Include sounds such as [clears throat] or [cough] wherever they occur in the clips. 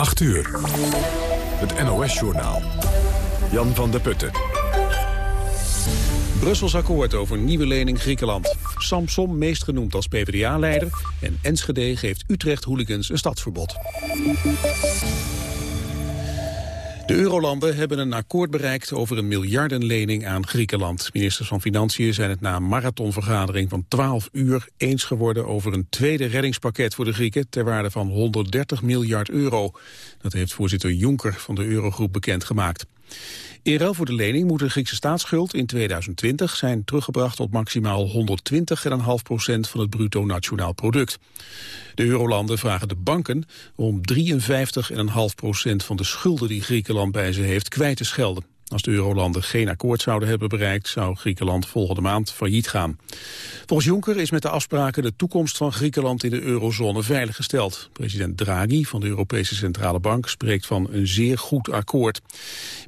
8 uur. Het NOS-journaal. Jan van der Putten. Brussels akkoord over nieuwe lening Griekenland. Samsom meest genoemd als PvdA-leider. En Enschede geeft Utrecht-hooligans een stadsverbod. De eurolanden hebben een akkoord bereikt over een miljardenlening aan Griekenland. Ministers van Financiën zijn het na een marathonvergadering van 12 uur eens geworden over een tweede reddingspakket voor de Grieken ter waarde van 130 miljard euro. Dat heeft voorzitter Juncker van de Eurogroep bekendgemaakt. In ruil voor de lening moet de Griekse staatsschuld in 2020 zijn teruggebracht tot maximaal 120,5% van het bruto nationaal product. De eurolanden vragen de banken om 53,5% van de schulden die Griekenland bij ze heeft kwijt te schelden. Als de eurolanden geen akkoord zouden hebben bereikt, zou Griekenland volgende maand failliet gaan. Volgens Juncker is met de afspraken de toekomst van Griekenland in de eurozone veiliggesteld. President Draghi van de Europese Centrale Bank spreekt van een zeer goed akkoord.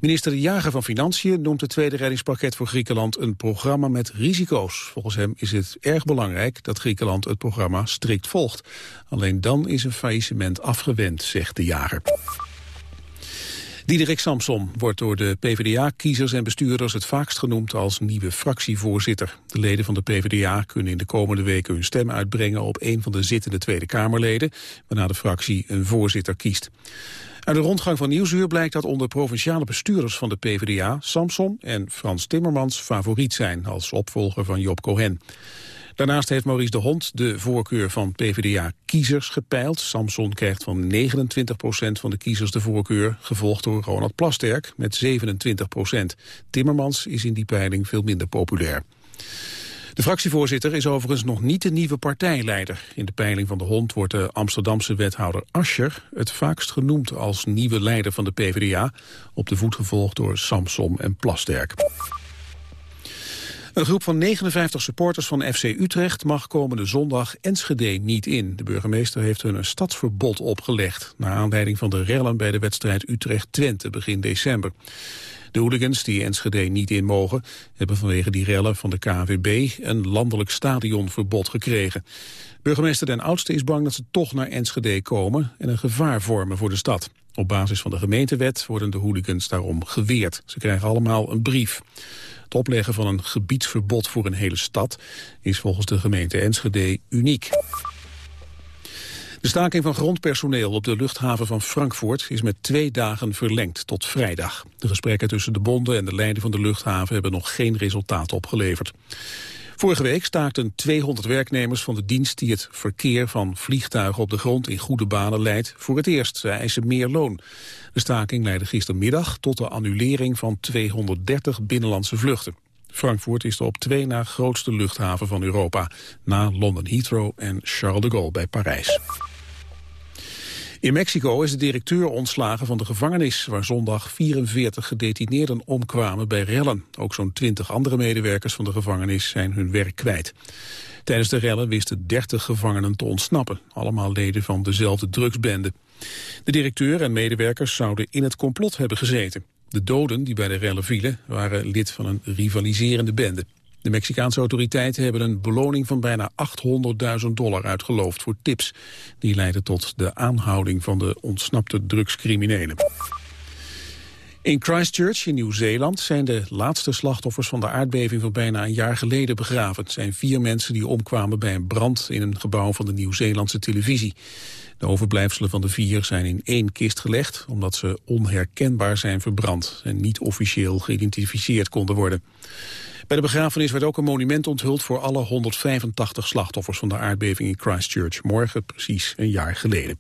Minister De Jager van Financiën noemt het tweede reddingspakket voor Griekenland een programma met risico's. Volgens hem is het erg belangrijk dat Griekenland het programma strikt volgt. Alleen dan is een faillissement afgewend, zegt De Jager. Diederik Samson wordt door de PvdA-kiezers en bestuurders het vaakst genoemd als nieuwe fractievoorzitter. De leden van de PvdA kunnen in de komende weken hun stem uitbrengen op een van de zittende Tweede Kamerleden, waarna de fractie een voorzitter kiest. Uit de rondgang van Nieuwsuur blijkt dat onder provinciale bestuurders van de PvdA Samson en Frans Timmermans favoriet zijn als opvolger van Job Cohen. Daarnaast heeft Maurice de Hond de voorkeur van PvdA-kiezers gepeild. Samson krijgt van 29% van de kiezers de voorkeur, gevolgd door Ronald Plasterk met 27% Timmermans is in die peiling veel minder populair. De fractievoorzitter is overigens nog niet de nieuwe partijleider. In de peiling van de Hond wordt de Amsterdamse wethouder Ascher het vaakst genoemd als nieuwe leider van de PvdA, op de voet gevolgd door Samson en Plasterk. Een groep van 59 supporters van FC Utrecht mag komende zondag Enschede niet in. De burgemeester heeft hun een stadsverbod opgelegd... naar aanleiding van de rellen bij de wedstrijd Utrecht-Twente begin december. De hooligans die Enschede niet in mogen... hebben vanwege die rellen van de KNVB een landelijk stadionverbod gekregen. Burgemeester Den Oudste is bang dat ze toch naar Enschede komen... en een gevaar vormen voor de stad. Op basis van de gemeentewet worden de hooligans daarom geweerd. Ze krijgen allemaal een brief. Het opleggen van een gebiedsverbod voor een hele stad is volgens de gemeente Enschede uniek. De staking van grondpersoneel op de luchthaven van Frankfurt is met twee dagen verlengd tot vrijdag. De gesprekken tussen de bonden en de leiding van de luchthaven hebben nog geen resultaat opgeleverd. Vorige week staakten 200 werknemers van de dienst die het verkeer van vliegtuigen op de grond in goede banen leidt voor het eerst. Zij eisen meer loon. De staking leidde gistermiddag tot de annulering van 230 binnenlandse vluchten. Frankfurt is de op twee na grootste luchthaven van Europa, na London Heathrow en Charles de Gaulle bij Parijs. In Mexico is de directeur ontslagen van de gevangenis... waar zondag 44 gedetineerden omkwamen bij rellen. Ook zo'n 20 andere medewerkers van de gevangenis zijn hun werk kwijt. Tijdens de rellen wisten 30 gevangenen te ontsnappen. Allemaal leden van dezelfde drugsbende. De directeur en medewerkers zouden in het complot hebben gezeten. De doden die bij de rellen vielen waren lid van een rivaliserende bende. De Mexicaanse autoriteiten hebben een beloning van bijna 800.000 dollar uitgeloofd voor tips. Die leiden tot de aanhouding van de ontsnapte drugscriminelen. In Christchurch in Nieuw-Zeeland zijn de laatste slachtoffers van de aardbeving van bijna een jaar geleden begraven. Het zijn vier mensen die omkwamen bij een brand in een gebouw van de Nieuw-Zeelandse televisie. De overblijfselen van de vier zijn in één kist gelegd omdat ze onherkenbaar zijn verbrand en niet officieel geïdentificeerd konden worden. Bij de begrafenis werd ook een monument onthuld voor alle 185 slachtoffers van de aardbeving in Christchurch. Morgen precies een jaar geleden.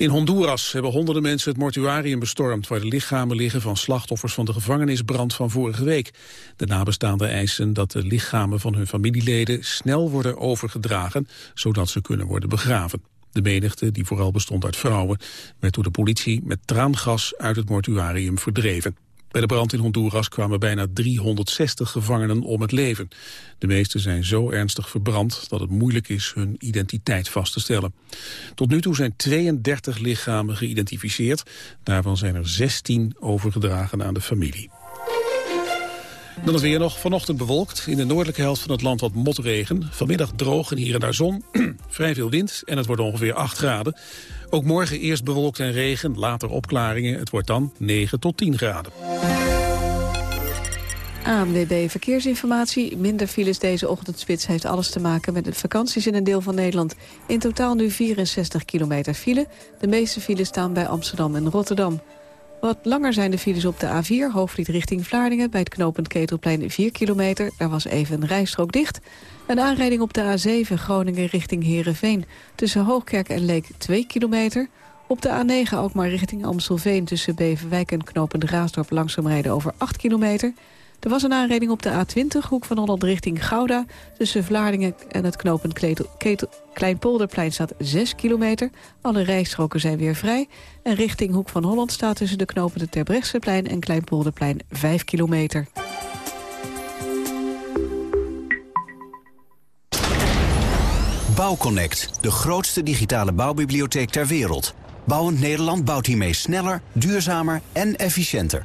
In Honduras hebben honderden mensen het mortuarium bestormd... waar de lichamen liggen van slachtoffers van de gevangenisbrand van vorige week. De nabestaanden eisen dat de lichamen van hun familieleden snel worden overgedragen... zodat ze kunnen worden begraven. De menigte, die vooral bestond uit vrouwen, werd door de politie met traangas uit het mortuarium verdreven. Bij de brand in Honduras kwamen bijna 360 gevangenen om het leven. De meeste zijn zo ernstig verbrand dat het moeilijk is hun identiteit vast te stellen. Tot nu toe zijn 32 lichamen geïdentificeerd. Daarvan zijn er 16 overgedragen aan de familie. Dan het weer nog vanochtend bewolkt. In de noordelijke helft van het land wat motregen. Vanmiddag droog en hier en daar zon. [clears throat] Vrij veel wind en het wordt ongeveer 8 graden. Ook morgen eerst bewolkt en regen, later opklaringen. Het wordt dan 9 tot 10 graden. ANWB Verkeersinformatie. Minder files deze ochtendspits heeft alles te maken met de vakanties in een deel van Nederland. In totaal nu 64 kilometer file. De meeste files staan bij Amsterdam en Rotterdam. Wat langer zijn de files op de A4, hoofdlied richting Vlaardingen... bij het knooppunt Ketelplein 4 kilometer. Daar was even een rijstrook dicht. Een aanrijding op de A7 Groningen richting Heerenveen. Tussen Hoogkerk en Leek 2 kilometer. Op de A9 ook maar richting Amstelveen... tussen Beverwijk en knooppunt Raasdorp langzaam rijden over 8 kilometer... Er was een aanrijding op de A20, hoek van Holland richting Gouda. Tussen Vlaardingen en het knooppunt Kleinpolderplein staat 6 kilometer. Alle rijstroken zijn weer vrij. En richting Hoek van Holland staat tussen de knopen Terbrechtseplein en Kleinpolderplein 5 kilometer. Bouwconnect, de grootste digitale bouwbibliotheek ter wereld. Bouwend Nederland bouwt hiermee sneller, duurzamer en efficiënter.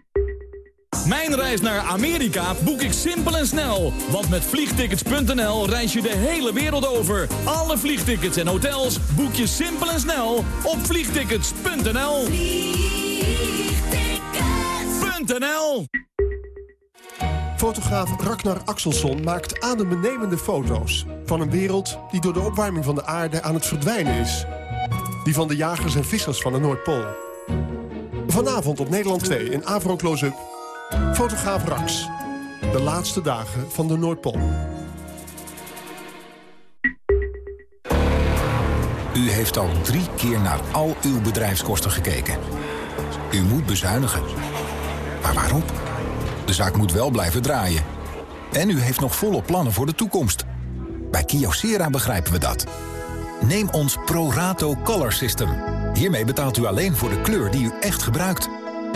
Mijn reis naar Amerika boek ik simpel en snel. Want met vliegtickets.nl reis je de hele wereld over. Alle vliegtickets en hotels boek je simpel en snel op vliegtickets.nl. Vliegtickets.nl Fotograaf Ragnar Axelsson maakt adembenemende foto's... van een wereld die door de opwarming van de aarde aan het verdwijnen is. Die van de jagers en vissers van de Noordpool. Vanavond op Nederland 2 in Avro Close-up Fotograaf Rax. De laatste dagen van de Noordpool. U heeft al drie keer naar al uw bedrijfskosten gekeken. U moet bezuinigen. Maar waarom? De zaak moet wel blijven draaien. En u heeft nog volle plannen voor de toekomst. Bij Kyocera begrijpen we dat. Neem ons ProRato Color System. Hiermee betaalt u alleen voor de kleur die u echt gebruikt.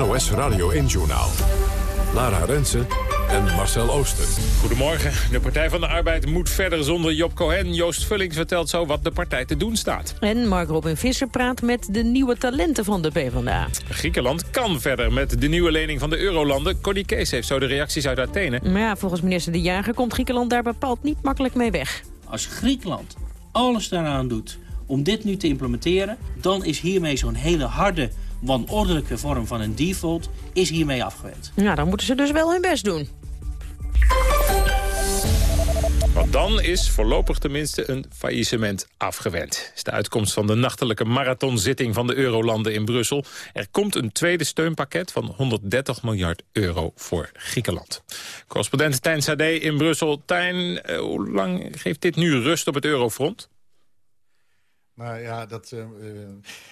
NOS Radio 1-journaal. Lara Rensen en Marcel Ooster. Goedemorgen. De Partij van de Arbeid moet verder zonder Job Cohen. Joost Vullings vertelt zo wat de partij te doen staat. En Mark Robin Visser praat met de nieuwe talenten van de PvdA. Griekenland kan verder met de nieuwe lening van de eurolanden. Cody Kees heeft zo de reacties uit Athene. Maar ja, volgens minister De Jager komt Griekenland daar bepaald niet makkelijk mee weg. Als Griekenland alles daaraan doet om dit nu te implementeren... dan is hiermee zo'n hele harde wanordelijke vorm van een default is hiermee afgewend. Nou, dan moeten ze dus wel hun best doen. Want dan is voorlopig tenminste een faillissement afgewend. is de uitkomst van de nachtelijke marathonzitting van de eurolanden in Brussel. Er komt een tweede steunpakket van 130 miljard euro voor Griekenland. Correspondent Tijn Sade in Brussel. Tijn, eh, hoe lang geeft dit nu rust op het eurofront? Nou ja, dat uh,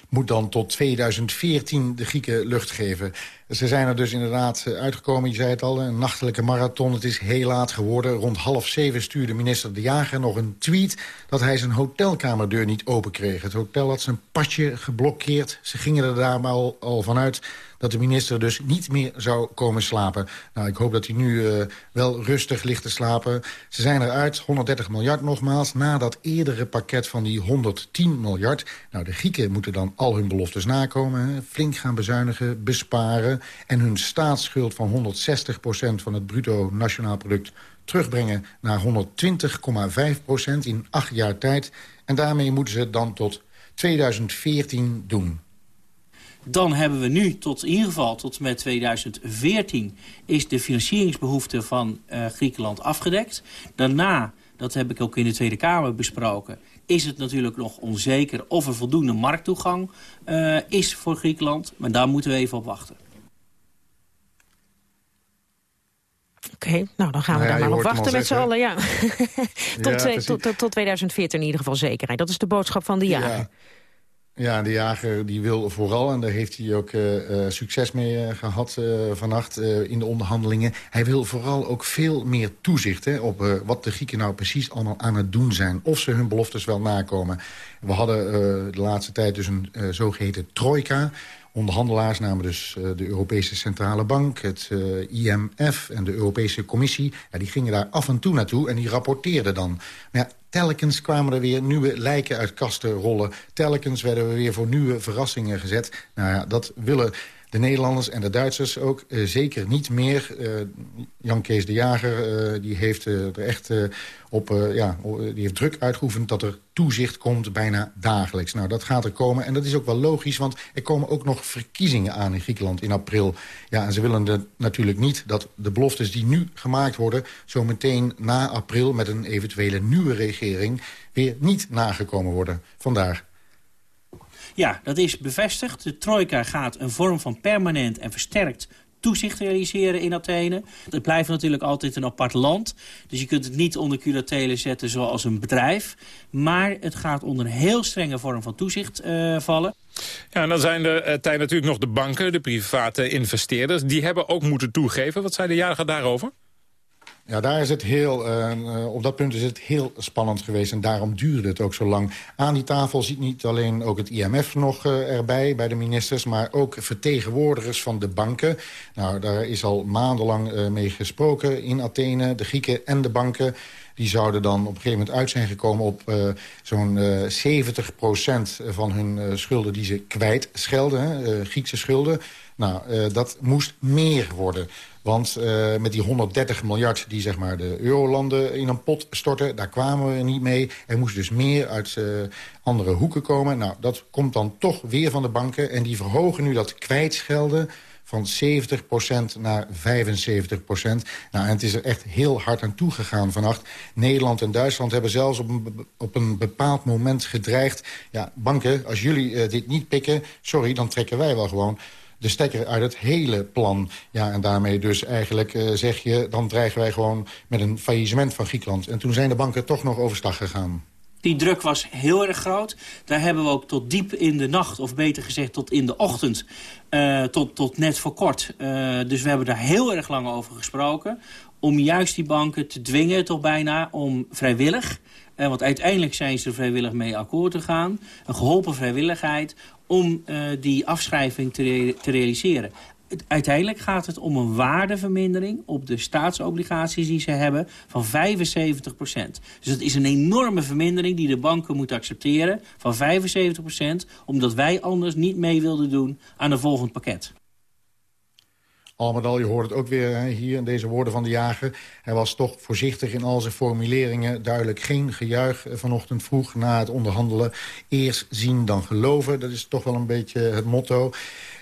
moet dan tot 2014 de Grieken lucht geven. Ze zijn er dus inderdaad eh, uitgekomen, je zei het al, een nachtelijke marathon. Het is heel laat geworden. Rond half zeven stuurde minister De Jager nog een tweet... dat hij zijn hotelkamerdeur niet open kreeg. Het hotel had zijn pasje geblokkeerd. Ze gingen er daar al, al vanuit dat de minister dus niet meer zou komen slapen. Nou, ik hoop dat hij nu uh, wel rustig ligt te slapen. Ze zijn eruit, 130 miljard nogmaals, na dat eerdere pakket van die 110 miljard. Nou, de Grieken moeten dan al hun beloftes nakomen, flink gaan bezuinigen, besparen... en hun staatsschuld van 160% van het bruto nationaal product terugbrengen naar 120,5% in acht jaar tijd. En daarmee moeten ze het dan tot 2014 doen. Dan hebben we nu tot in ieder geval tot met 2014 is de financieringsbehoefte van uh, Griekenland afgedekt. Daarna dat heb ik ook in de Tweede Kamer besproken... is het natuurlijk nog onzeker of er voldoende markttoegang uh, is voor Griekenland. Maar daar moeten we even op wachten. Oké, okay, nou dan gaan we nou daar maar op wachten met z'n allen. Ja. tot, [laughs] [laughs] ja, tot, tot, 2014 in ieder geval zekerheid. Dat is de boodschap van de jager. Ja. De jager die wil vooral, en daar heeft hij ook uh, succes mee uh, gehad uh, vannacht in de onderhandelingen. Hij wil vooral ook veel meer toezicht hè, op wat de Grieken nou precies allemaal aan het doen zijn. Of ze hun beloftes wel nakomen. We hadden de laatste tijd dus een zogeheten trojka. Onderhandelaars namen dus de Europese Centrale Bank, het IMF en de Europese Commissie. Die gingen daar af en toe naartoe en die rapporteerden dan. Maar ja, Telkens kwamen er weer nieuwe lijken uit kasten rollen. Telkens werden we weer voor nieuwe verrassingen gezet. Nou ja, dat willen de Nederlanders en de Duitsers ook uh, zeker niet meer. Uh, Jan Kees de Jager uh, die heeft er echt op, ja, die heeft druk uitgeoefend dat er toezicht komt bijna dagelijks. Nou, dat gaat er komen en dat is ook wel logisch, want er komen ook nog verkiezingen aan in Griekenland in april. Ja, en ze willen natuurlijk niet dat de beloftes die nu gemaakt worden... zometeen na april met een eventuele nieuwe regering weer niet nagekomen worden. Vandaar. Ja, dat is bevestigd. De trojka gaat een vorm van permanent en versterkt toezicht realiseren in Athene. Het blijft natuurlijk altijd een apart land. Dus je kunt het niet onder curatele zetten zoals een bedrijf. Maar het gaat onder een heel strenge vorm van toezicht uh, vallen. Ja, en dan zijn er uh, tijd natuurlijk nog de banken, de private investeerders. Die hebben ook moeten toegeven. Wat zei de jarige daarover? Ja, daar is het heel, uh, op dat punt is het heel spannend geweest. En daarom duurde het ook zo lang. Aan die tafel ziet niet alleen ook het IMF nog uh, erbij, bij de ministers... maar ook vertegenwoordigers van de banken. Nou, daar is al maandenlang uh, mee gesproken in Athene. De Grieken en de banken. Die zouden dan op een gegeven moment uit zijn gekomen op zo'n uh, 70% van hun schulden die ze kwijtschelden. Griekse schulden. Nou, dat moest meer worden. Want uh, met die 130 miljard die zeg maar, de eurolanden in een pot storten... daar kwamen we niet mee. Er moest dus meer uit uh, andere hoeken komen. Nou, dat komt dan toch weer van de banken. En die verhogen nu dat kwijtschelden van 70% naar 75% Nou, en het is er echt heel hard aan toegegaan vannacht. Nederland en Duitsland hebben zelfs op een, op een bepaald moment gedreigd... ja, banken, als jullie dit niet pikken, sorry, dan trekken wij wel gewoon de stekker uit het hele plan. Ja, en daarmee dus eigenlijk uh, zeg je... dan dreigen wij gewoon met een faillissement van Griekenland. En toen zijn de banken toch nog overstag gegaan. Die druk was heel erg groot. Daar hebben we ook tot diep in de nacht, of beter gezegd tot in de ochtend... Uh, tot, tot net voor kort. Uh, dus we hebben daar heel erg lang over gesproken. Om juist die banken te dwingen toch bijna om vrijwillig... Uh, want uiteindelijk zijn ze vrijwillig mee akkoord te gaan. Een geholpen vrijwilligheid om uh, die afschrijving te, te realiseren. Uiteindelijk gaat het om een waardevermindering op de staatsobligaties die ze hebben van 75% Dus dat is een enorme vermindering die de banken moeten accepteren van 75% omdat wij anders niet mee wilden doen aan een volgend pakket. Al met al, je hoort het ook weer hè, hier in deze woorden van de jager. Hij was toch voorzichtig in al zijn formuleringen. Duidelijk geen gejuich vanochtend vroeg na het onderhandelen. Eerst zien dan geloven, dat is toch wel een beetje het motto.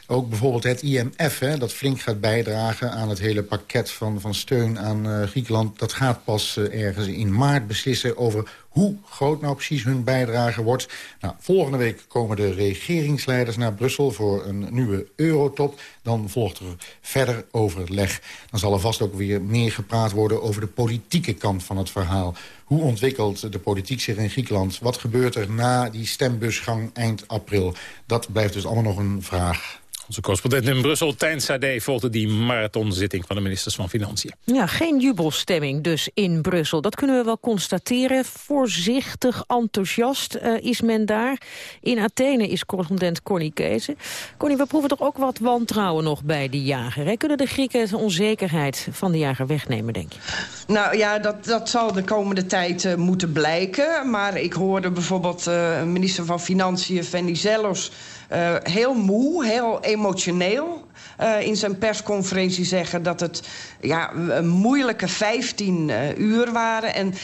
Ook bijvoorbeeld het IMF, hè, dat flink gaat bijdragen aan het hele pakket van, van steun aan uh, Griekenland. Dat gaat pas uh, ergens in maart beslissen over hoe groot nou precies hun bijdrage wordt. Nou, volgende week komen de regeringsleiders naar Brussel voor een nieuwe eurotop. Dan volgt er verder overleg. Dan zal er vast ook weer meer gepraat worden over de politieke kant van het verhaal. Hoe ontwikkelt de politiek zich in Griekenland? Wat gebeurt er na die stembusgang eind april? Dat blijft dus allemaal nog een vraag. Onze correspondent in Brussel, Tijn Sade, volgde die marathonzitting van de ministers van Financiën. Ja, geen jubelstemming dus in Brussel. Dat kunnen we wel constateren. Voorzichtig enthousiast uh, is men daar. In Athene is correspondent Connie Kees. Connie, we proeven toch ook wat wantrouwen nog bij de jager. Hè? Kunnen de Grieken de onzekerheid van de jager wegnemen, denk je? Nou ja, dat, dat zal de komende tijd uh, moeten blijken. Maar ik hoorde bijvoorbeeld uh, minister van Financiën, Venizelos... Uh, heel moe, heel emotioneel. Uh, in zijn persconferentie zeggen... dat het ja, een moeilijke 15 uh, uur waren. En uh,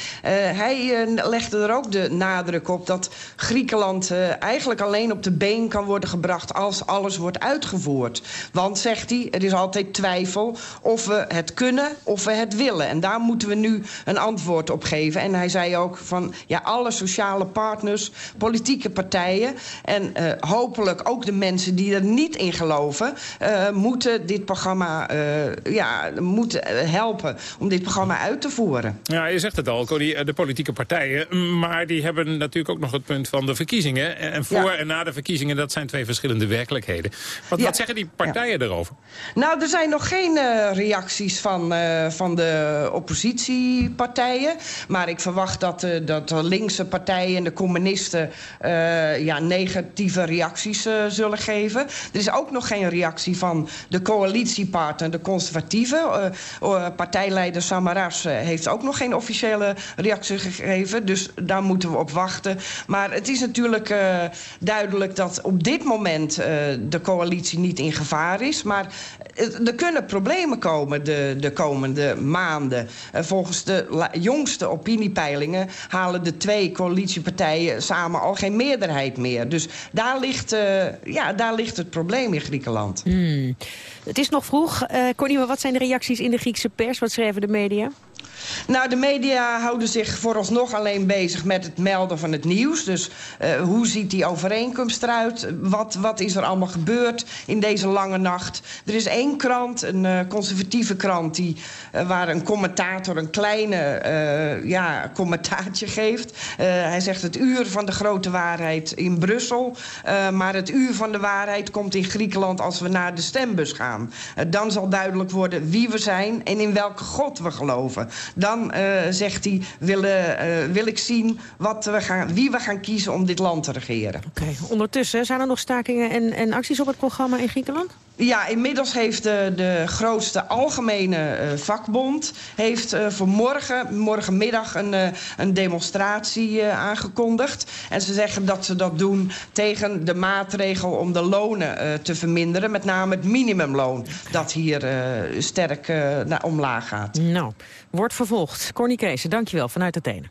hij legde er ook de nadruk op dat Griekenland eigenlijk alleen op de been kan worden gebracht... als alles wordt uitgevoerd. Want, zegt hij, er is altijd twijfel of we het kunnen of we het willen. En daar moeten we nu een antwoord op geven. En hij zei ook van ja, alle sociale partners, politieke partijen... en hopelijk ook de mensen die er niet in geloven... moeten dit programma ja, moeten helpen om dit programma uit te voeren. Ja, je zegt het al, Cody, de politieke partijen. Maar die hebben natuurlijk ook nog het punt van de verkiezingen. En voor en na de verkiezingen, dat zijn twee verschillende werkelijkheden. Wat, wat zeggen die partijen erover? Nou, er zijn nog geen reacties van, van de oppositiepartijen. Maar ik verwacht dat, dat de linkse partijen en de communisten... ja, negatieve reacties zullen geven. Er is ook nog geen reactie van de coalitiepartner, de conservatieven. partijleider Samaras heeft ook nog geen officiële reactie gegeven. Dus daar moeten we op wachten. Maar het is natuurlijk duidelijk dat op dit moment de coalitie niet in gevaar is. Maar er kunnen problemen komen de, de komende maanden. volgens de jongste opiniepeilingen halen de twee coalitiepartijen samen al geen meerderheid meer. Dus daar ligt, ja, daar ligt het probleem in Griekenland. Hmm. Het is nog vroeg. Uh, Connie, wat zijn de reacties in de Griekse pers? Wat schrijven de media? Nou, de media houden zich vooralsnog alleen bezig met het melden van het nieuws. Dus uh, hoe ziet die overeenkomst eruit? Wat, wat is er allemaal gebeurd in deze lange nacht? Er is één krant, een uh, conservatieve krant... Die, uh, waar een commentator een kleine ja, commentaartje geeft. hij zegt het uur van de grote waarheid in Brussel. maar het uur van de waarheid komt in Griekenland als we naar de stembus gaan. dan zal duidelijk worden wie we zijn en in welke god we geloven. Dan uh, zegt hij, willen, uh, wil ik zien wat we gaan, wie we gaan kiezen om dit land te regeren. Oké, okay. ondertussen zijn er nog stakingen en, en acties op het programma in Griekenland? Ja, inmiddels heeft de, de grootste algemene uh, vakbond... heeft uh, voor morgen, morgenmiddag een, uh, een demonstratie aangekondigd. En ze zeggen dat ze dat doen tegen de maatregel om de lonen te verminderen. Met name het minimumloon dat hier sterk naar omlaag gaat. Nou, wordt vervolgd. Corny Kees, dankjewel vanuit Athene.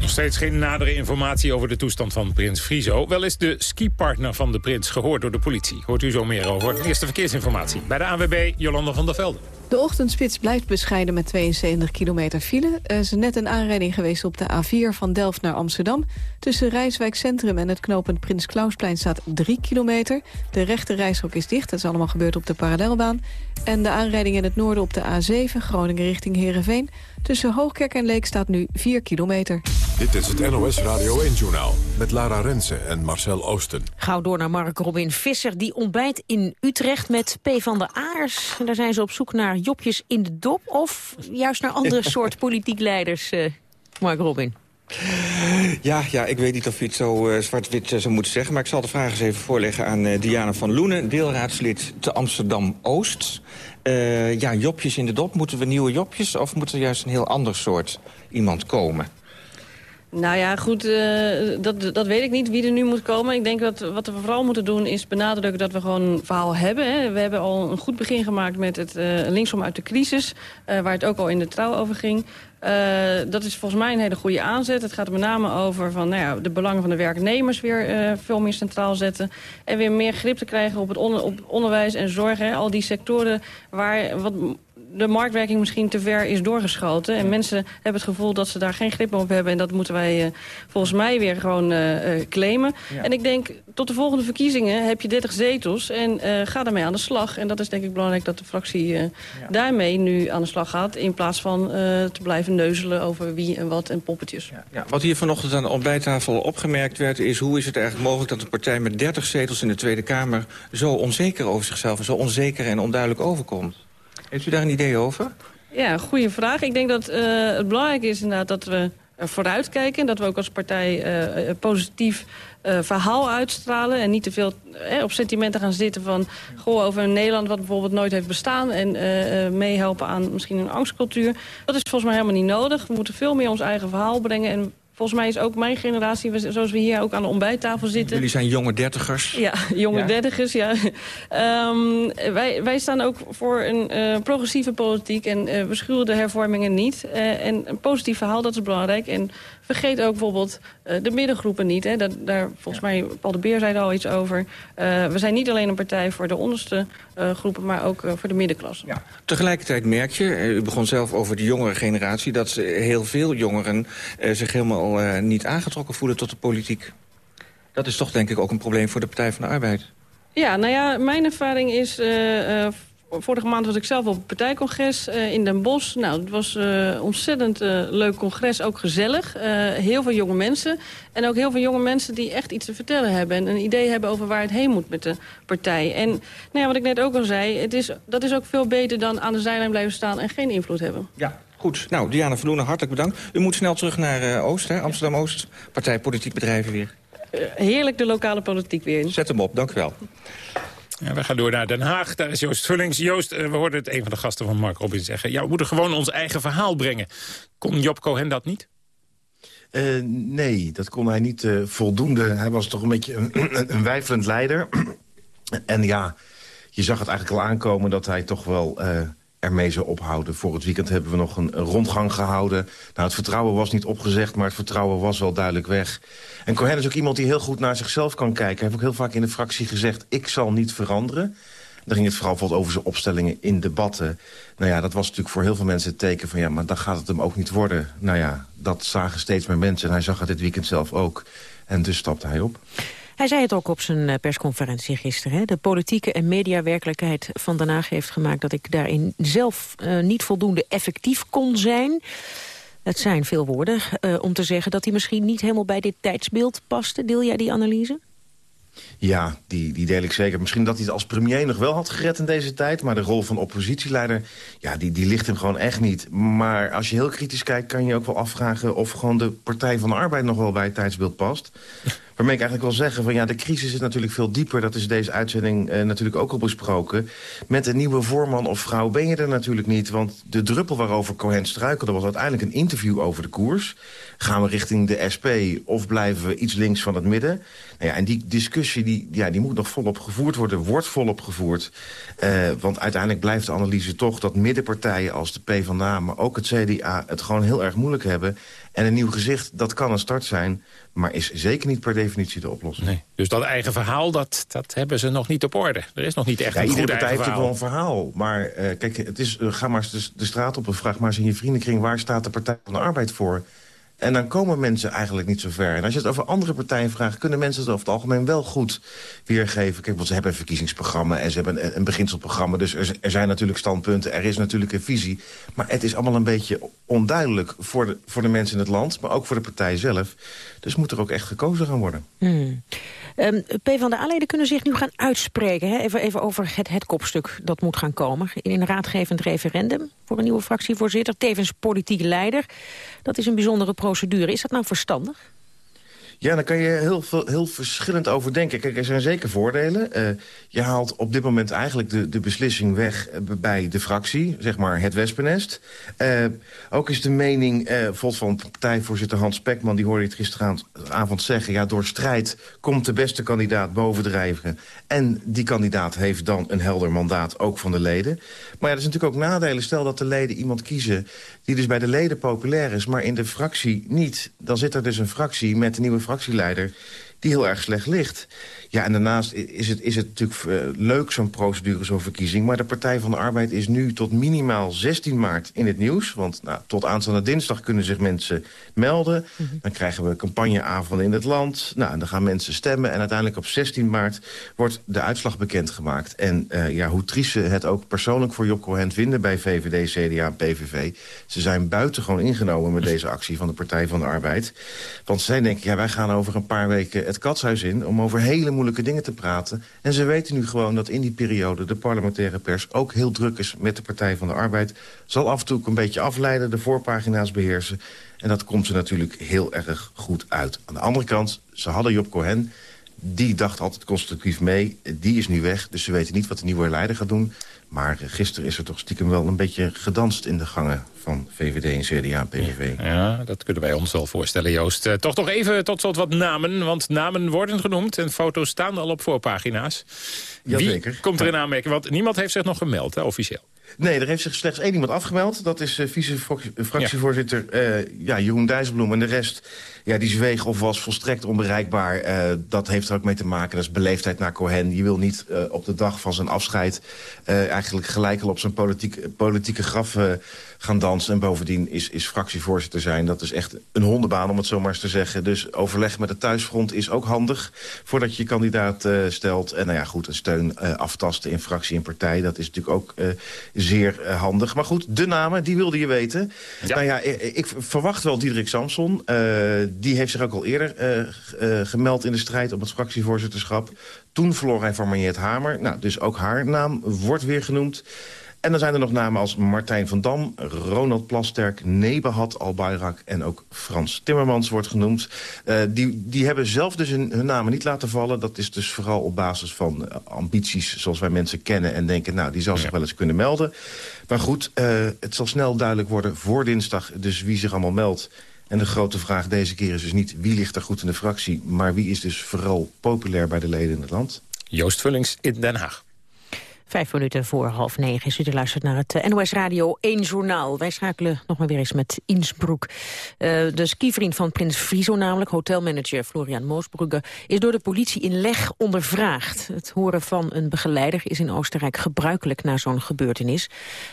Nog steeds geen nadere informatie over de toestand van prins Friso. Wel is de skipartner van de prins gehoord door de politie. Hoort u zo meer over. Eerste verkeersinformatie bij de ANWB, Jolanda van der Velde. De ochtendspits blijft bescheiden met 72 kilometer file. Er is net een aanrijding geweest op de A4 van Delft naar Amsterdam. Tussen Rijswijk Centrum en het knooppunt Prins Klausplein staat 3 kilometer. De rechte reishok is dicht, dat is allemaal gebeurd op de parallelbaan. En de aanrijding in het noorden op de A7, Groningen richting Heerenveen. Tussen Hoogkerk en Leek staat nu 4 kilometer. Dit is het NOS Radio 1-journaal met Lara Rensen en Marcel Oosten. Gauw door naar Mark Robin Visser. Die ontbijt in Utrecht met P. van der Aars. Daar zijn ze op zoek naar jopjes in de dop... of juist naar andere [laughs] soort politiek leiders, uh, Mark Robin? Ja, ja, ik weet niet of u het zo uh, zwart-wit uh, zou moeten zeggen... maar ik zal de vraag eens even voorleggen aan uh, Diana van Loenen... deelraadslid te Amsterdam-Oost. ja, jopjes in de dop, moeten we nieuwe jopjes... of moet er juist een heel ander soort iemand komen? Nou ja, goed, uh, dat, dat weet ik niet wie er nu moet komen. Ik denk dat wat we vooral moeten doen is benadrukken dat we gewoon een verhaal hebben. Hè. We hebben al een goed begin gemaakt met het uh, linksom uit de crisis... Uh, waar het ook al in de trouw over ging. dat is volgens mij een hele goede aanzet. Het gaat met name over van, nou ja, de belangen van de werknemers weer veel meer centraal zetten. En weer meer grip te krijgen op het onder, onderwijs en zorg. Hè. Al die sectoren waar wat de marktwerking misschien te ver is doorgeschoten. En mensen hebben het gevoel dat ze daar geen grip op hebben. En dat moeten wij uh, volgens mij weer gewoon uh, uh, claimen. Ja. En ik denk, tot de volgende verkiezingen heb je 30 zetels. En ga daarmee aan de slag. En dat is denk ik belangrijk dat de fractie ja. daarmee nu aan de slag gaat. In plaats van te blijven neuzelen over wie en wat en poppetjes. Ja. Ja. Wat hier vanochtend aan de ontbijttafel opgemerkt werd... is hoe is het eigenlijk mogelijk dat een partij met 30 zetels in de Tweede Kamer... zo onzeker over zichzelf en zo onzeker en onduidelijk overkomt? Heeft u daar een idee over? Ja, goede vraag. Ik denk dat uh, het belangrijk is inderdaad dat we vooruitkijken. Dat we ook als partij uh, positief uh, verhaal uitstralen. En niet te veel op sentimenten gaan zitten van... goh, over een Nederland wat bijvoorbeeld nooit heeft bestaan... en meehelpen aan misschien een angstcultuur. Dat is volgens mij helemaal niet nodig. We moeten veel meer ons eigen verhaal brengen... en volgens mij is ook mijn generatie, zoals we hier ook aan de ontbijttafel zitten... Jullie zijn jonge dertigers. Ja, jonge ja. dertigers, ja. Um, wij, wij staan ook voor een uh, progressieve politiek en uh, we schuwen de hervormingen niet. Uh, en een positief verhaal, dat is belangrijk. En vergeet ook bijvoorbeeld de middengroepen niet. Hè. Dat, daar, volgens mij, Paul de Beer zei er al iets over. we zijn niet alleen een partij voor de onderste groepen, maar ook voor de middenklasse. Ja. Tegelijkertijd merk je, u begon zelf over de jongere generatie... dat heel veel jongeren zich helemaal niet aangetrokken voelen tot de politiek. Dat is toch denk ik ook een probleem voor de Partij van de Arbeid. Ja, nou ja, mijn ervaring is... Uh, vorige maand was ik zelf op het partijcongres uh, in Den Bosch. Nou, het was een ontzettend leuk congres, ook gezellig. heel veel jonge mensen. En ook heel veel jonge mensen die echt iets te vertellen hebben... en een idee hebben over waar het heen moet met de partij. En nou ja, wat ik net ook al zei, het is, dat is ook veel beter dan aan de zijlijn blijven staan... en geen invloed hebben. Ja, Goed, nou, Diana Verloenen, hartelijk bedankt. U moet snel terug naar uh, Oost, hè? Amsterdam-Oost. Partij Politiek Bedrijven weer. Uh, heerlijk de lokale politiek weer. Zet hem op, dank u wel. Ja, we gaan door naar Den Haag. Daar is Joost Vullings. Joost, uh, we hoorden het een van de gasten van Mark Robin zeggen. Ja, we moeten gewoon ons eigen verhaal brengen. Kon Job Cohen dat niet? Uh, nee, dat kon hij niet uh, voldoende. Hij was toch een beetje een, [clears throat] een, leider. [clears throat] en ja, je zag het eigenlijk al aankomen dat hij toch wel... ermee zou ophouden. Voor het weekend hebben we nog een, rondgang gehouden. Nou, het vertrouwen was niet opgezegd, maar het vertrouwen was wel duidelijk weg. En Cohen is ook iemand die heel goed naar zichzelf kan kijken. Hij heeft ook heel vaak in de fractie gezegd, ik zal niet veranderen. Dan ging het vooral bijvoorbeeld over zijn opstellingen in debatten. Nou ja, dat was natuurlijk voor heel veel mensen het teken van... ja, maar dan gaat het hem ook niet worden. Nou ja, dat zagen steeds meer mensen. En hij zag het dit weekend zelf ook. En dus stapte hij op. Hij zei het ook op zijn persconferentie gisteren. Hè? De politieke en mediawerkelijkheid van Den Haag heeft gemaakt... dat ik daarin zelf uh, niet voldoende effectief kon zijn. Het zijn veel woorden uh, om te zeggen dat hij misschien niet helemaal bij dit tijdsbeeld paste. Deel jij die analyse? Ja, die, die deel ik zeker. Misschien dat hij het als premier nog wel had gered in deze tijd... maar de rol van oppositieleider, ja, die, die ligt hem gewoon echt niet. Maar als je heel kritisch kijkt, kan je ook wel afvragen... of gewoon de Partij van de Arbeid nog wel bij het tijdsbeeld past. Waarmee ik eigenlijk wil zeggen van ja, de crisis is natuurlijk veel dieper. Dat is deze uitzending eh, natuurlijk ook al besproken. Met een nieuwe voorman of vrouw ben je er natuurlijk niet. Want de druppel waarover Cohen struikelde was uiteindelijk een interview over de koers. Gaan we richting de SP of blijven we iets links van het midden? Nou ja, en die discussie die, ja, die moet nog volop gevoerd worden, wordt volop gevoerd. Uh, want uiteindelijk blijft de analyse toch dat middenpartijen als de PvdA... maar ook het CDA het gewoon heel erg moeilijk hebben. En een nieuw gezicht, dat kan een start zijn... maar is zeker niet per definitie de oplossing. Nee. Dus dat eigen verhaal, dat, dat hebben ze nog niet op orde. Er is nog niet echt ja, een iedere partij heeft verhaal. wel een verhaal. Maar uh, kijk, het is, uh, ga maar eens de, de straat op en vraag maar eens in je vriendenkring... waar staat de Partij van de Arbeid voor... En dan komen mensen eigenlijk niet zo ver. En als je het over andere partijen vraagt... kunnen mensen het over het algemeen wel goed weergeven. Kijk, want ze hebben een verkiezingsprogramma en ze hebben een, beginselprogramma. Dus er, er, zijn natuurlijk standpunten, er is natuurlijk een visie. Maar het is allemaal een beetje onduidelijk voor de, voor de mensen in het land... maar ook voor de partij zelf. Dus moet er ook echt gekozen gaan worden. Hmm. Um, PvdA-leden kunnen zich nu gaan uitspreken. Hè? Even, even over het, het kopstuk dat moet gaan komen. In een raadgevend referendum voor een nieuwe fractievoorzitter. Tevens politieke leider. Dat is een bijzondere procedure. Is dat nou verstandig? Ja, daar kan je heel, veel, heel verschillend over denken. Kijk, er zijn zeker voordelen. Uh, je haalt op dit moment eigenlijk de, de beslissing weg bij de fractie, zeg maar het wespennest. Uh, ook is de mening, uh, van partijvoorzitter Hans Pekman... die hoorde het gisteravond zeggen... ja, door strijd komt de beste kandidaat bovendrijven. En die kandidaat heeft dan een helder mandaat, ook van de leden. Maar ja, er zijn natuurlijk ook nadelen. Stel dat de leden iemand kiezen die dus bij de leden populair is... maar in de fractie niet. Dan zit er dus een fractie met een nieuwe fractieleider die heel erg slecht ligt. Ja, en daarnaast is het, is het natuurlijk uh, leuk, zo'n procedure, zo'n verkiezing. Maar de Partij van de Arbeid is nu tot minimaal 16 maart in het nieuws. Want nou, tot aanstaande dinsdag kunnen zich mensen melden. Mm -hmm. Dan krijgen we campagneavonden in het land. Nou, en dan gaan mensen stemmen. En uiteindelijk op 16 maart wordt de uitslag bekendgemaakt. En uh, ja, hoe triest ze het ook persoonlijk voor Job Cohen vinden... bij VVD, CDA en PVV. Ze zijn buitengewoon ingenomen met deze actie van de Partij van de Arbeid. Want zij denken, ja, wij gaan over een paar weken het katshuis in... om over hele moeilijke dingen te praten. En ze weten nu gewoon dat in die periode de parlementaire pers... ook heel druk is met de Partij van de Arbeid. Zal af en toe een beetje afleiden, de voorpagina's beheersen. En dat komt ze natuurlijk heel erg goed uit. Aan de andere kant, ze hadden Job Cohen die dacht altijd constructief mee. Die is nu weg, dus ze weten niet wat de nieuwe leider gaat doen. Maar gisteren is er toch stiekem wel een beetje gedanst in de gangen van VVD en CDA en PVV. Ja, dat kunnen wij ons wel voorstellen, Joost. Uh, toch nog even tot slot wat namen, want namen worden genoemd... en foto's staan al op voorpagina's. Jazeker. Wie komt er in aanmerking? Want niemand heeft zich nog gemeld, hè, officieel. Nee, er heeft zich slechts één iemand afgemeld. Dat is uh, vice-fractievoorzitter ja. Uh, ja, Jeroen Dijsselbloem. En de rest ja, die zweeg of was volstrekt onbereikbaar. Uh, dat heeft er ook mee te maken. Dat is beleefdheid naar Cohen. Je wil niet op de dag van zijn afscheid... Eigenlijk gelijk al op zijn politiek, politieke graf gaan dansen. En bovendien is, is fractievoorzitter zijn. Dat is echt een hondenbaan, om het zo maar eens te zeggen. Dus overleg met het thuisfront is ook handig... voordat je je kandidaat stelt. En nou ja, goed, een steun aftasten in fractie en partij. Dat is natuurlijk ook zeer handig. Maar goed, de namen, die wilde je weten. Ja. Nou ja, ik, ik verwacht wel Diederik Samson die heeft zich ook al eerder gemeld in de strijd om het fractievoorzitterschap. Toen verloor hij van Mariette Hamer. Nou, dus ook haar naam wordt weer genoemd. En dan zijn er nog namen als Martijn van Dam, Ronald Plasterk, Nebahat Albayrak en ook Frans Timmermans wordt genoemd. Uh, die, die hebben zelf dus hun, hun, namen niet laten vallen. Dat is dus vooral op basis van uh, ambities zoals wij mensen kennen en denken... nou, die zal zich wel eens kunnen melden. Maar goed, uh, het zal snel duidelijk worden voor dinsdag dus wie zich allemaal meldt. En de grote vraag deze keer is dus niet wie ligt er goed in de fractie... maar wie is dus vooral populair bij de leden in het land? Joost Vullings in Den Haag. Vijf minuten voor half negen is u luistert naar het eh, NOS Radio 1 Journaal. Wij schakelen nog maar weer eens met Innsbruck. Uh, de skivriend van Prins Friso, namelijk hotelmanager Florian Moosbrugge... is door de politie in leg ondervraagd. Het horen van een begeleider is in Oostenrijk gebruikelijk na zo'n gebeurtenis.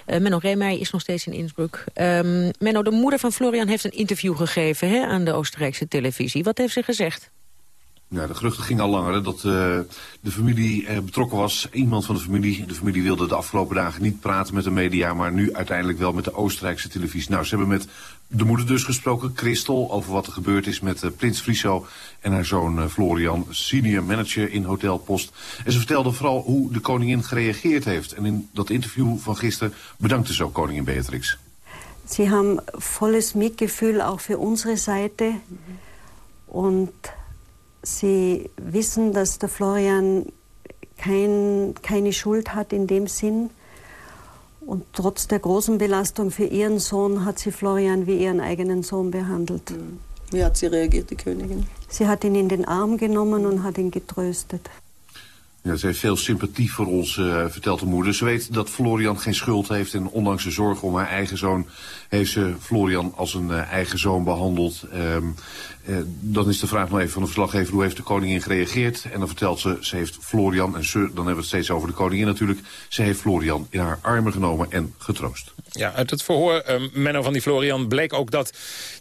Uh, Menno Reemij is nog steeds in Innsbruck. Um, Menno, de moeder van Florian heeft een interview gegeven hè, aan de Oostenrijkse televisie. Wat heeft ze gezegd? Ja, de geruchten gingen al langer dat uh, de familie uh, betrokken was. Iemand van de familie. De familie wilde de afgelopen dagen niet praten met de media... maar nu uiteindelijk wel met de Oostenrijkse televisie. Nou, ze hebben met de moeder dus gesproken, Christel... over wat er gebeurd is met uh, Prins Friso en haar zoon Florian... senior manager in Hotel Post. En ze vertelde vooral hoe de koningin gereageerd heeft. En in dat interview van gisteren bedankte ze ook koningin Beatrix. Ze hebben volles Mitgefühl ook voor onze zijde. En Sie wissen, dass der Florian kein, keine Schuld hat in dem Sinn. Und trotz der großen Belastung für ihren Sohn hat sie Florian wie ihren eigenen Sohn behandelt. Wie hat sie reagiert, die Königin? Sie hat ihn in den Arm genommen und hat ihn getröstet. Ze heeft veel sympathie voor ons, uh, vertelt de moeder. Ze weet dat Florian geen schuld heeft en ondanks de zorg om haar eigen zoon... heeft ze Florian als een uh, eigen zoon behandeld. Um, dan is de vraag nog even van de verslaggever, hoe heeft de koningin gereageerd? En dan vertelt ze, ze heeft Florian, en ze, dan hebben we het steeds over de koningin natuurlijk... ze heeft Florian in haar armen genomen en getroost. Ja, uit het verhoor, uh, Menno van die Florian, bleek ook dat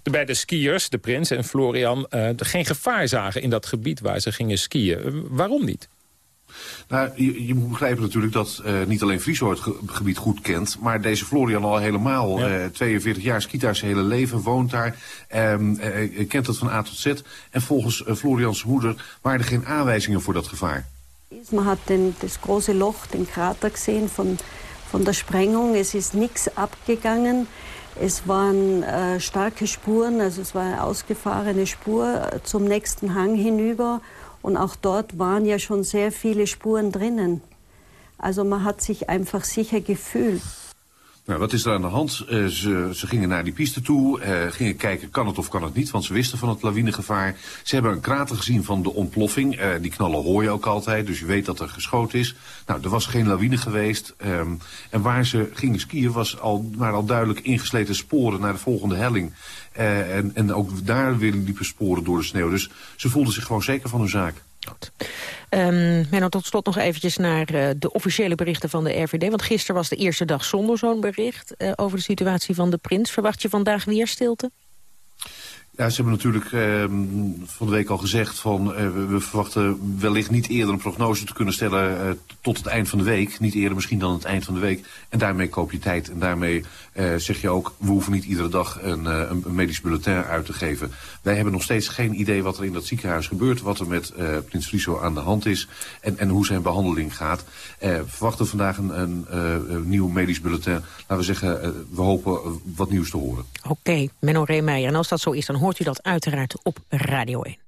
de beide skiers, de prins en Florian... geen gevaar zagen in dat gebied waar ze gingen skiën. waarom niet? Nou, je, je, moet begrijpen natuurlijk dat uh, niet alleen Friso het ge gebied goed kent... maar deze Florian al helemaal. Ja. Uh, 42 jaar, skiet daar zijn hele leven, woont daar. Um, uh, kent het van A tot Z. En volgens Florians moeder waren er geen aanwijzingen voor dat gevaar. Man hat den, das große Loch, den Krater gesehen von, von der Sprengung. Es ist nichts abgegangen. Es waren äh, starke Spuren, also es war eine ausgefahrene Spur zum nächsten Hang hinüber. Und auch dort waren ja schon sehr viele Spuren drinnen. Also man hat sich einfach sicher gefühlt. Nou, wat is er aan de hand? Uh, ze, ze, gingen naar die piste toe, uh, gingen kijken kan het of kan het niet, want ze wisten van het lawinegevaar. Ze hebben een krater gezien van de ontploffing, uh, die knallen hoor je ook altijd, dus je weet dat er geschoten is. Nou, er was geen lawine geweest um, en waar ze gingen skiën was al, waren al duidelijk ingesleten sporen naar de volgende helling. en, en ook daar liepen sporen door de sneeuw, dus ze voelden zich gewoon zeker van hun zaak. Goed. Um, Menno, tot slot nog eventjes naar uh, de officiële berichten van de RVD. Want gisteren was de eerste dag zonder zo'n bericht uh, over de situatie van de prins. Verwacht je vandaag weer stilte? Ja, ze hebben natuurlijk uh, van de week al gezegd van uh, we verwachten wellicht niet eerder een prognose te kunnen stellen uh, tot het eind van de week. Niet eerder misschien dan het eind van de week. En daarmee koop je tijd. En daarmee zeg je ook, we hoeven niet iedere dag een, een, medisch bulletin uit te geven. Wij hebben nog steeds geen idee wat er in dat ziekenhuis gebeurt. Wat er met Prins Friso aan de hand is. En, en hoe zijn behandeling gaat. we verwachten vandaag een, een, een, nieuw medisch bulletin. Laten we zeggen, we hopen wat nieuws te horen. Oké, okay, Menno Reemeijer. En als dat zo is, dan hoort u dat uiteraard op Radio 1.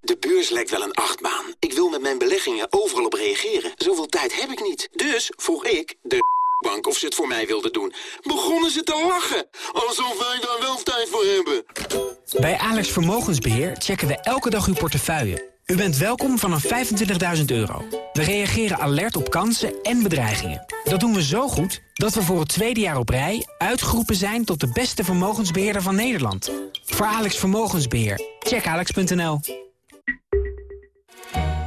De beurs lijkt wel een achtbaan. Ik wil met mijn beleggingen overal op reageren. Zoveel tijd heb ik niet. Dus vroeg ik de bank of ze het voor mij wilden doen. Begonnen ze te lachen. Alsof wij daar wel tijd voor hebben. Bij Alex Vermogensbeheer checken we elke dag uw portefeuille u bent welkom vanaf 25.000 euro. We reageren alert op kansen en bedreigingen. Dat doen we zo goed dat we voor het tweede jaar op rij... uitgeroepen zijn tot de beste vermogensbeheerder van Nederland. Voor Alex Vermogensbeheer. Check alex.nl.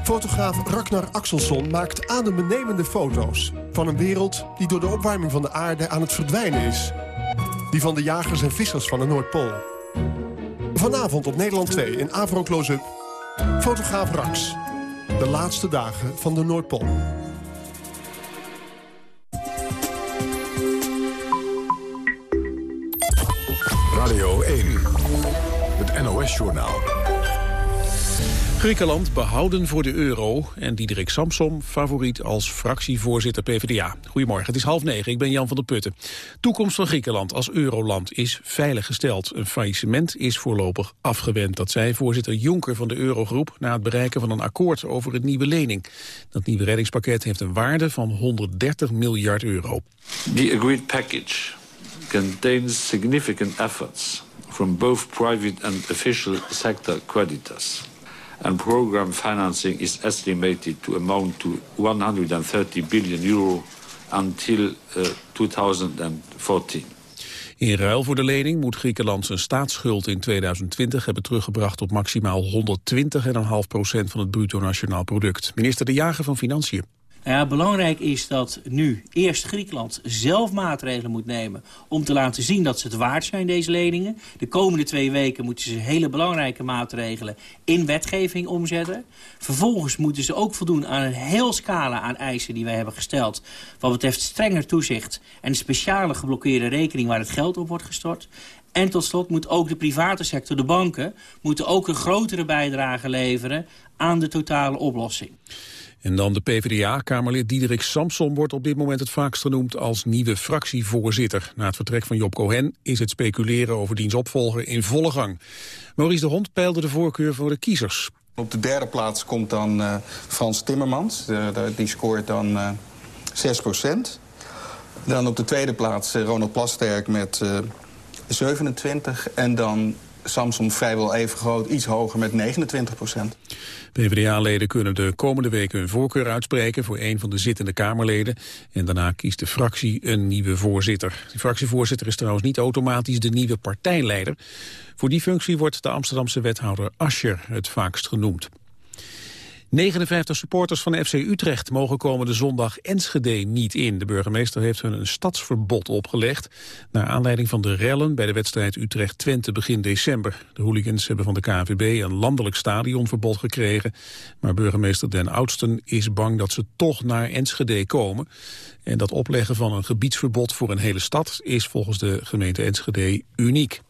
Fotograaf Ragnar Axelsson maakt adembenemende foto's... van een wereld die door de opwarming van de aarde aan het verdwijnen is. Die van de jagers en vissers van de Noordpool. Vanavond op Nederland 2 in Avro Close-up... Fotograaf Rax. De laatste dagen van de Noordpool. Radio 1. Het NOS-journaal. Griekenland behouden voor de euro en Diederik Samsom favoriet als fractievoorzitter PvdA. Goedemorgen, het is half negen, ik ben Jan van der Putten. Toekomst van Griekenland als euroland is veiliggesteld. Een faillissement is voorlopig afgewend. Dat zei voorzitter Juncker van de Eurogroep na het bereiken van een akkoord over het nieuwe lening. Dat nieuwe reddingspakket heeft een waarde van 130 miljard euro. The agreed package contains significant efforts from both private and official sector creditors and program financing is estimated to amount to 130 billion euro until uh, 2014. In ruil voor de lening moet Griekenland zijn staatsschuld in 2020 hebben teruggebracht tot maximaal 120,5 procent van het bruto nationaal product. Minister De Jager van Financiën. Ja, belangrijk is dat nu eerst Griekenland zelf maatregelen moet nemen... om te laten zien dat ze het waard zijn, deze leningen. De komende twee weken moeten ze hele belangrijke maatregelen in wetgeving omzetten. Vervolgens moeten ze ook voldoen aan een heel scala aan eisen die wij hebben gesteld... wat betreft strenger toezicht en speciale geblokkeerde rekening waar het geld op wordt gestort. En tot slot moet ook de private sector, de banken... moeten ook een grotere bijdrage leveren aan de totale oplossing. En dan de PvdA-kamerlid Diederik Samson wordt op dit moment het vaakst genoemd als nieuwe fractievoorzitter. Na het vertrek van Job Cohen is het speculeren over diens opvolger in volle gang. Maurice de Hond peilde de voorkeur voor de kiezers. Op de derde plaats komt dan uh, Frans Timmermans. Die scoort dan uh, 6 procent. Dan op de tweede plaats uh, Ronald Plasterk met 27. En dan Samsung vrijwel even groot, iets hoger met 29 procent. PvdA-leden kunnen de komende weken hun voorkeur uitspreken voor een van de zittende Kamerleden. En daarna kiest de fractie een nieuwe voorzitter. De fractievoorzitter is trouwens niet automatisch de nieuwe partijleider. Voor die functie wordt de Amsterdamse wethouder Ascher het vaakst genoemd. 59 supporters van FC Utrecht mogen komende zondag Enschede niet in. De burgemeester heeft hun een stadsverbod opgelegd... naar aanleiding van de rellen bij de wedstrijd Utrecht-Twente begin december. De hooligans hebben van de KNVB een landelijk stadionverbod gekregen... maar burgemeester Den Oudsten is bang dat ze toch naar Enschede komen. En dat opleggen van een gebiedsverbod voor een hele stad... is volgens de gemeente Enschede uniek.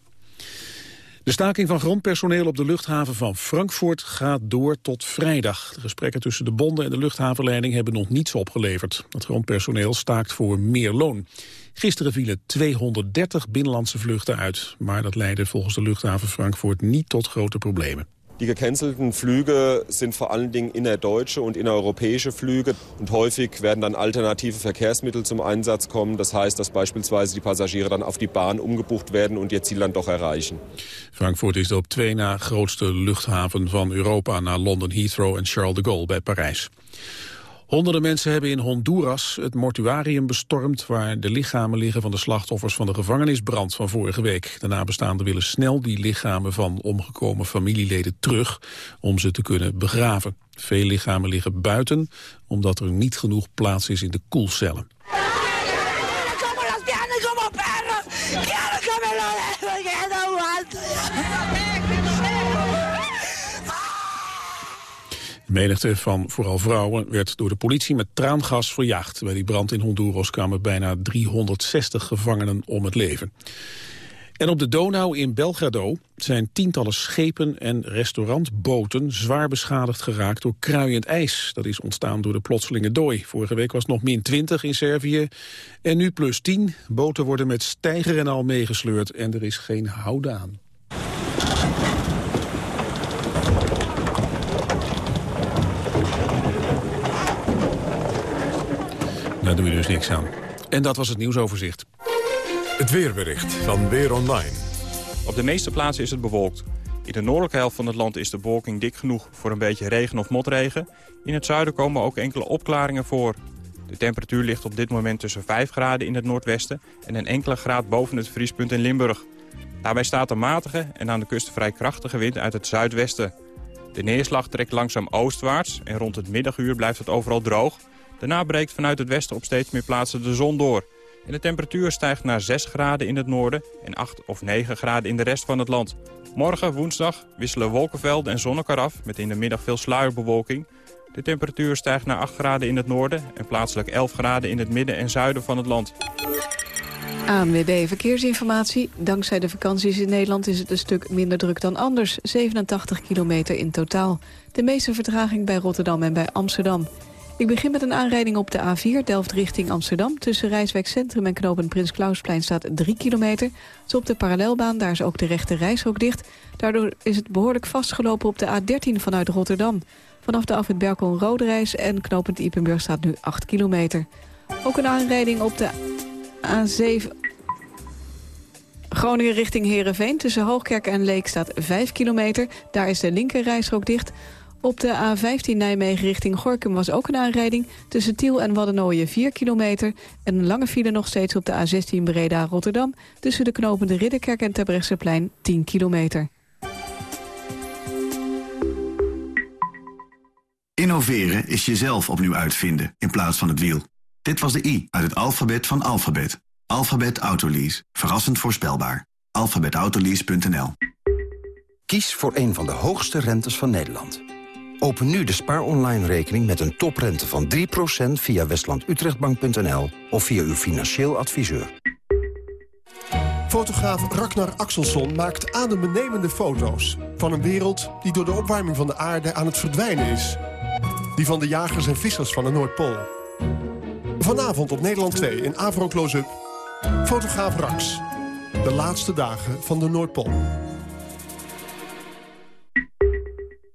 De staking van grondpersoneel op de luchthaven van Frankfurt gaat door tot vrijdag. De gesprekken tussen de bonden en de luchthavenleiding hebben nog niets opgeleverd. Het grondpersoneel staakt voor meer loon. Gisteren vielen 230 binnenlandse vluchten uit. Maar dat leidde volgens de luchthaven Frankfurt niet tot grote problemen. Die gecancelten Flüge sind vor allen Dingen innerdeutsche und innereuropäische Flüge. Und häufig werden dann alternative Verkehrsmittel zum Einsatz kommen. Das heißt, dass beispielsweise die Passagiere dann auf die Bahn umgebucht werden und ihr Ziel dann doch erreichen. Frankfurt is de op twee na grootste luchthaven van Europa... na London Heathrow en Charles de Gaulle bij Parijs. Honderden mensen hebben in Honduras het mortuarium bestormd... waar de lichamen liggen van de slachtoffers van de gevangenisbrand van vorige week. De nabestaanden willen snel die lichamen van omgekomen familieleden terug... om ze te kunnen begraven. Veel lichamen liggen buiten, omdat er niet genoeg plaats is in de koelcellen. De menigte van vooral vrouwen werd door de politie met traangas verjaagd. Bij die brand in Honduras kwamen bijna 360 gevangenen om het leven. En op de Donau in Belgrado zijn tientallen schepen en restaurantboten zwaar beschadigd geraakt door kruiend ijs. Dat is ontstaan door de plotselinge dooi. Vorige week was nog min 20 in Servië en nu plus 10. Boten worden met stijger en al meegesleurd en er is geen houden aan. Daar doe je dus niks aan. En dat was het nieuwsoverzicht. Het weerbericht van Weer Online. Op de meeste plaatsen is het bewolkt. In de noordelijke helft van het land is de bewolking dik genoeg voor een beetje regen of motregen. In het zuiden komen ook enkele opklaringen voor. De temperatuur ligt op dit moment tussen 5 graden in het noordwesten... en een enkele graad boven het vriespunt in Limburg. Daarbij staat een matige en aan de kust vrij krachtige wind uit het zuidwesten. De neerslag trekt langzaam oostwaarts en rond het middaguur blijft het overal droog. Daarna breekt vanuit het westen op steeds meer plaatsen de zon door. En de temperatuur stijgt naar 6 graden in het noorden en 8 of 9 graden in de rest van het land. Morgen, woensdag, wisselen wolkenvelden en zon elkaar af... met in de middag veel sluierbewolking. De temperatuur stijgt naar 8 graden in het noorden... en plaatselijk 11 graden in het midden en zuiden van het land. ANWB Verkeersinformatie. Dankzij de vakanties in Nederland is het een stuk minder druk dan anders. 87 kilometer in totaal. De meeste vertraging bij Rotterdam en bij Amsterdam. Ik begin met een aanrijding op de A4 Delft richting Amsterdam. Tussen Rijswijk Centrum en knopen Prins Klausplein staat 3 kilometer. Zo op de parallelbaan, daar is ook de rechte reishok dicht. Daardoor is het behoorlijk vastgelopen op de A13 vanuit Rotterdam. Vanaf de afwit Berkel Roderijs en knopend Ipenburg staat nu 8 kilometer. Ook een aanrijding op de A7... Groningen richting Heerenveen. Tussen Hoogkerk en Leek staat 5 kilometer. Daar is de linker reishok dicht. Op de A15 Nijmegen richting Gorkum was ook een aanrijding. Tussen Tiel en Waddenooien 4 kilometer. En een lange file nog steeds op de A16 Breda-Rotterdam. Tussen de knopende Ridderkerk en Terbrechtseplein 10 kilometer. Innoveren is jezelf opnieuw uitvinden in plaats van het wiel. Dit was de I uit het alfabet van alfabet. Alphabet Autolease. Verrassend voorspelbaar. alphabetautolease.nl Kies voor een van de hoogste rentes van Nederland. Open nu de Spaar Online rekening met een toprente van 3% via westlandutrechtbank.nl of via uw financieel adviseur. Fotograaf Ragnar Axelsson maakt adembenemende foto's... van een wereld die door de opwarming van de aarde aan het verdwijnen is. Die van de jagers en vissers van de Noordpool. Vanavond op Nederland 2 in Avro Close-up... Fotograaf Rax. De laatste dagen van de Noordpool.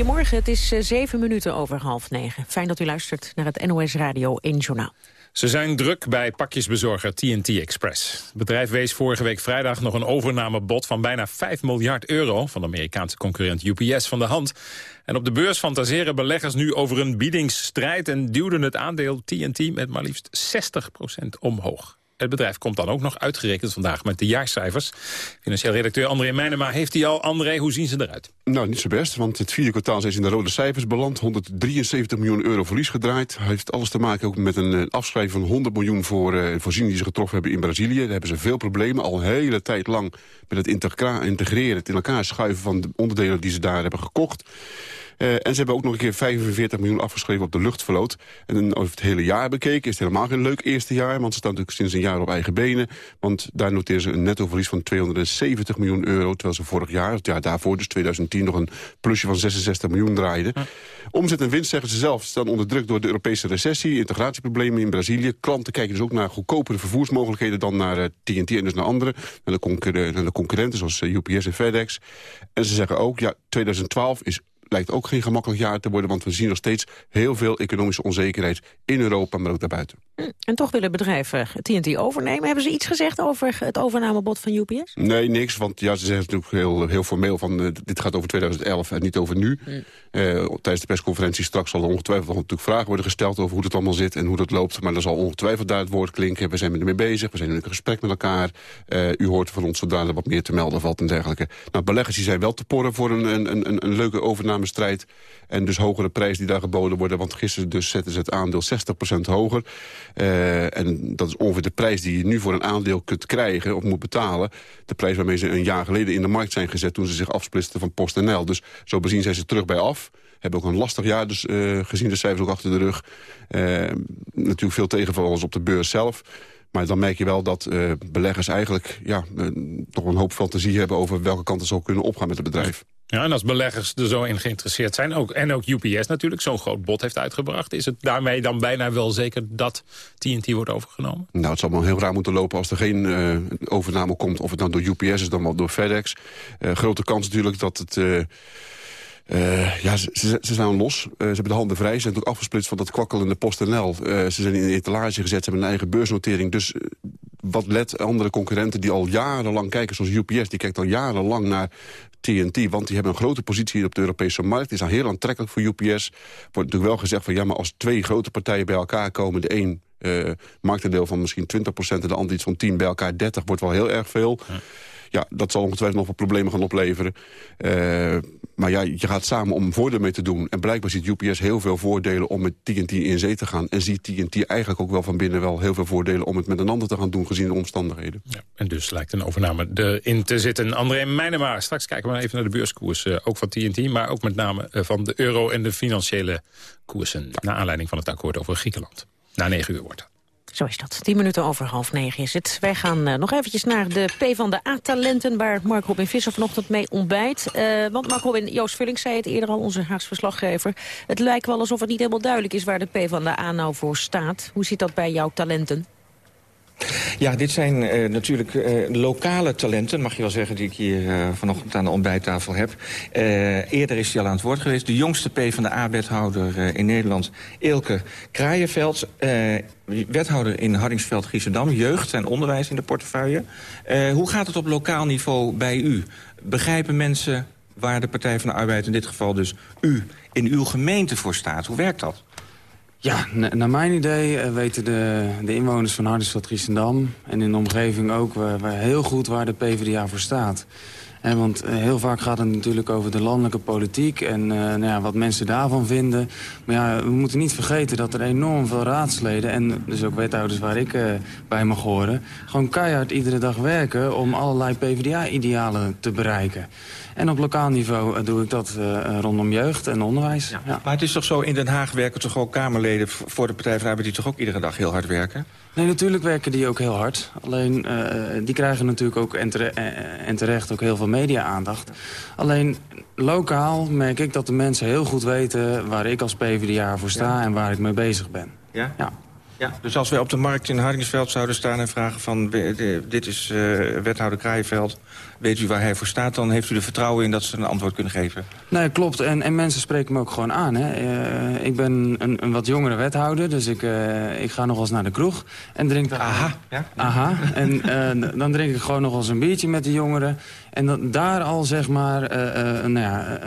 Goedemorgen, het is eh, zeven minuten over half negen. Fijn dat u luistert naar het NOS Radio 1 Journaal. Ze zijn druk bij pakjesbezorger TNT Express. Het bedrijf wees vorige week vrijdag nog een overnamebod van bijna 5 miljard euro... van de Amerikaanse concurrent UPS van de hand. En op de beurs fantaseren beleggers nu over een biedingsstrijd... en duwden het aandeel TNT met maar liefst 60% omhoog. Het bedrijf komt dan ook nog uitgerekend vandaag met de jaarcijfers. Financieel redacteur André Meijnema heeft die al. André, hoe zien ze eruit? Nou, niet zo best, want het vierde kwartaal is in de rode cijfers beland. 173 miljoen euro verlies gedraaid. Hij heeft alles te maken ook met een eh, afschrijving van 100 miljoen... voor uh, voorzieningen die ze getroffen hebben in Brazilië. Daar hebben ze veel problemen, al een hele tijd lang... met het integreren, het in elkaar schuiven van de onderdelen die ze daar hebben gekocht. Uh, en ze hebben ook nog een keer 45 miljoen afgeschreven op de luchtvloot. En over het hele jaar bekeken is het helemaal geen leuk eerste jaar. Want ze staan natuurlijk sinds een jaar op eigen benen. Want daar noteren ze een nettoverlies van 270 miljoen euro. Terwijl ze vorig jaar, het jaar daarvoor, dus 2010, nog een plusje van 66 miljoen draaiden. Omzet en winst, zeggen ze zelf, staan onder druk door de Europese recessie. Integratieproblemen in Brazilië. Klanten kijken dus ook naar goedkopere vervoersmogelijkheden dan naar uh, TNT en dus naar andere. Naar de, naar de concurrenten zoals uh, UPS en FedEx. En ze zeggen ook, ja, 2012 is lijkt ook geen gemakkelijk jaar te worden... want we zien nog steeds heel veel economische onzekerheid in Europa, maar ook daarbuiten. En toch willen bedrijven TNT overnemen. Hebben ze iets gezegd over het overnamebod van UPS? Nee, niks, want ja, ze zeggen natuurlijk heel, heel formeel... van uh, dit gaat over 2011 en niet over nu. Hm. Uh, tijdens de persconferentie straks zal er ongetwijfeld natuurlijk vragen worden gesteld... over hoe het allemaal zit en hoe dat loopt. Maar er zal ongetwijfeld daar het woord klinken. We zijn ermee bezig, we zijn in een gesprek met elkaar. Uh, u hoort van ons zodra er wat meer te melden valt en dergelijke. Nou, beleggers die zijn wel te porren voor een, een, een, een leuke overnamestrijd... En dus hogere prijzen die daar geboden worden. Want gisteren dus zetten ze het aandeel 60% hoger. Uh, en dat is ongeveer de prijs die je nu voor een aandeel kunt krijgen of moet betalen. De prijs waarmee ze een jaar geleden in de markt zijn gezet toen ze zich afsplitsten van PostNL. Dus zo bezien zijn ze terug bij af. Hebben ook een lastig jaar dus, uh, gezien de cijfers ook achter de rug. Uh, natuurlijk veel tegenvallers op de beurs zelf. Maar dan merk je wel dat beleggers eigenlijk ja, toch een hoop fantasie hebben... over welke kant het zou kunnen opgaan met het bedrijf. Ja, en als beleggers er zo in geïnteresseerd zijn, ook, en ook UPS natuurlijk zo'n groot bod heeft uitgebracht... is het daarmee dan bijna wel zeker dat TNT wordt overgenomen? Nou, het zal wel heel raar moeten lopen als er geen uh, overname komt... of het nou door UPS is dan wel door FedEx. grote kans natuurlijk dat het... Uh, ja, ze, zijn los. Ze hebben de handen vrij. Ze zijn ook afgesplitst van dat kwakkelende PostNL. Uh, ze zijn in een etalage gezet. Ze hebben een eigen beursnotering. Dus wat let andere concurrenten die al jarenlang kijken... zoals UPS, die kijkt al jarenlang naar TNT. Want die hebben een grote positie op de Europese markt. Is al heel aantrekkelijk voor UPS. Wordt natuurlijk wel gezegd van... ja, maar als twee grote partijen bij elkaar komen... de een uh, marktendeel van misschien 20% en de ander iets van 10 bij elkaar 30 wordt wel heel erg veel. Ja, dat zal ongetwijfeld nog wat problemen gaan opleveren. Uh, maar ja, je gaat samen om voordeel mee te doen. En blijkbaar ziet UPS heel veel voordelen om met TNT in zee te gaan. En ziet TNT eigenlijk ook wel van binnen wel heel veel voordelen... om het met een ander te gaan doen gezien de omstandigheden. Ja, en dus lijkt een overname erin te zitten. André Meijnema, straks kijken we even naar de beurskoers. Uh, ook van TNT, maar ook met name uh, van de euro en de financiële koersen. Ja. Naar aanleiding van het akkoord over Griekenland. Na negen uur wordt dat. Zo is dat. Tien minuten over half negen is het. Wij gaan uh, nog eventjes naar de P van de A-talenten... waar Mark Robin Visser vanochtend mee ontbijt. Uh, want Mark Robin, Joost Vulling zei het eerder al, onze Haags verslaggever. Het lijkt wel alsof het niet helemaal duidelijk is waar de P van de A nou voor staat. Hoe zit dat bij jouw talenten? Ja, dit zijn uh, natuurlijk uh, lokale talenten, mag je wel zeggen... die ik hier uh, vanochtend aan de ontbijttafel heb. eerder is hij al aan het woord geweest. De jongste P van de A-wethouder in Nederland, Ilke Kraaienveld. wethouder in Hardingsveld, Giessendam. Jeugd en onderwijs in de portefeuille. hoe gaat het op lokaal niveau bij u? Begrijpen mensen waar de Partij van de Arbeid, in dit geval dus u... in uw gemeente voor staat? Hoe werkt dat? Ja, naar mijn idee weten de, de inwoners van Hardingsveld, Giessendam... en in de omgeving ook we heel goed waar de PvdA voor staat. En want heel vaak gaat het natuurlijk over de landelijke politiek... en uh, nou ja, wat mensen daarvan vinden. Maar ja, we moeten niet vergeten dat er enorm veel raadsleden... en dus ook wethouders waar ik uh, bij mag horen... gewoon keihard iedere dag werken om allerlei PvdA-idealen te bereiken. En op lokaal niveau doe ik dat uh, rondom jeugd en onderwijs. Ja. Ja. Maar het is toch zo, in Den Haag werken toch ook Kamerleden... voor de Partij van de Arbeid die toch ook iedere dag heel hard werken? Nee, natuurlijk werken die ook heel hard. Alleen, uh, die krijgen natuurlijk ook en, tere en terecht ook heel veel media-aandacht. Alleen, lokaal merk ik dat de mensen heel goed weten... waar ik als PvdA voor sta ja. en waar ik mee bezig ben. Ja? Ja. Ja, dus als we op de markt in Hardingsveld zouden staan en vragen van... dit is uh, wethouder Kraaienveld, weet u waar hij voor staat... dan heeft u er vertrouwen in dat ze een antwoord kunnen geven. Nee, klopt. En, en mensen spreken me ook gewoon aan. Hè. Uh, ik ben een, een, wat jongere wethouder, dus ik, uh, ik ga nog eens naar de kroeg. En drink daar... Aha. Ja. Aha. En dan drink ik gewoon nog eens een biertje met de jongeren. En dan, daar al, zeg maar, nou ja,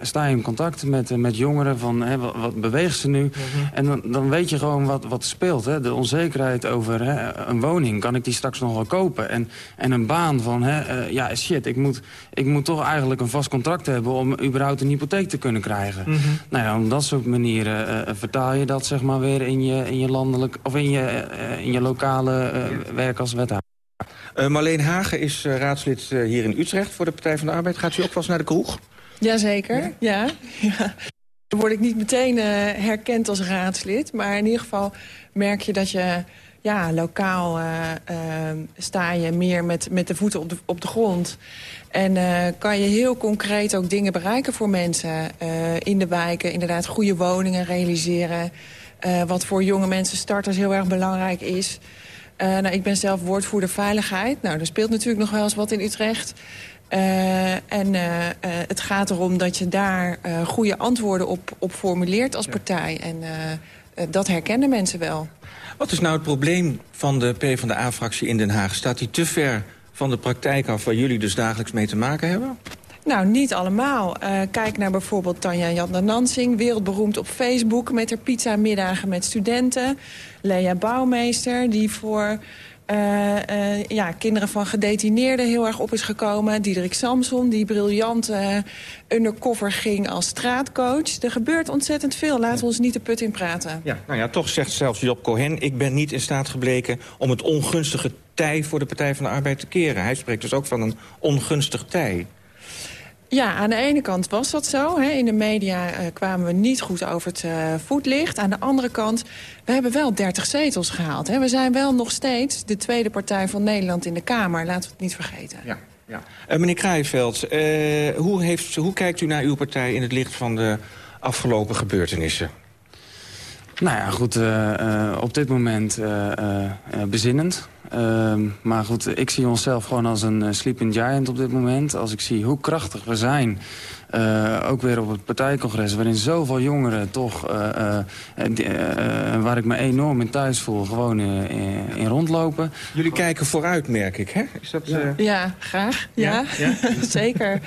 sta je in contact met, met jongeren van... Hè, wat, wat beweegt ze nu? Mm -hmm. En dan, dan weet je gewoon wat, wat speelt. Hè. De onzekerheid over hè, een woning, kan ik die straks nog wel kopen? En, en een baan van, hè, ja, shit, ik moet, ik moet toch eigenlijk een vast contract hebben... om überhaupt een hypotheek te kunnen krijgen. Mm -hmm. Nou ja, op dat soort manieren vertaal je dat zeg maar weer in je, in je landelijk... of in je, in je lokale werk als wethouder. Uh, Marleen Hagen is uh, raadslid uh, hier in Utrecht voor de Partij van de Arbeid. Gaat u ook wel eens naar de kroeg? Jazeker, ja. ja. ja. Dan word ik niet meteen uh, herkend als raadslid. Maar in ieder geval merk je dat je... Ja, lokaal uh, uh, sta je meer met, met de voeten op de, op de grond. En kan je heel concreet ook dingen bereiken voor mensen. in de wijken, inderdaad goede woningen realiseren. wat voor jonge mensen starters heel erg belangrijk is... Uh, nou, ik ben zelf woordvoerder veiligheid. Nou, er speelt natuurlijk nog wel eens wat in Utrecht. Uh, en uh, het gaat erom dat je daar goede antwoorden op, op formuleert als partij. En dat herkennen mensen wel. Wat is nou het probleem van de PvdA-fractie in Den Haag? Staat die te ver van de praktijk af waar jullie dus dagelijks mee te maken hebben? Nou, niet allemaal. Uh, kijk naar bijvoorbeeld Tanja Jadna Nansing, wereldberoemd op Facebook... met haar pizza-middagen met studenten. Lea Bouwmeester, die voor eh, eh, ja, kinderen van gedetineerden heel erg op is gekomen. Diederik Samson, die briljant undercover ging als straatcoach. Er gebeurt ontzettend veel. Laten we ons niet de put in praten. Ja, nou ja, toch zegt zelfs Job Cohen... ik ben niet in staat gebleken om het ongunstige tij voor de Partij van de Arbeid te keren. Hij spreekt dus ook van een ongunstig tij. Ja, aan de ene kant was dat zo. Hè. In de media uh, kwamen we niet goed over het uh, voetlicht. Aan de andere kant, we hebben wel 30 zetels gehaald. Hè. We zijn wel nog steeds de tweede partij van Nederland in de Kamer. Laten we het niet vergeten. Ja. Ja. Uh, meneer Kraaienveld, hoe, heeft, hoe kijkt u naar uw partij in het licht van de afgelopen gebeurtenissen? Nou ja, goed, op dit moment bezinnend. Uh, maar goed, ik zie onszelf gewoon als een uh, sleeping giant op dit moment. Als ik zie hoe krachtig we zijn. Uh, ook weer op het partijcongres, waarin zoveel jongeren toch... waar ik me enorm in thuis voel, gewoon in, in, rondlopen. Jullie kijken vooruit, merk ik, hè? Is dat, ja. ja, graag. Ja, ja? [laughs] zeker.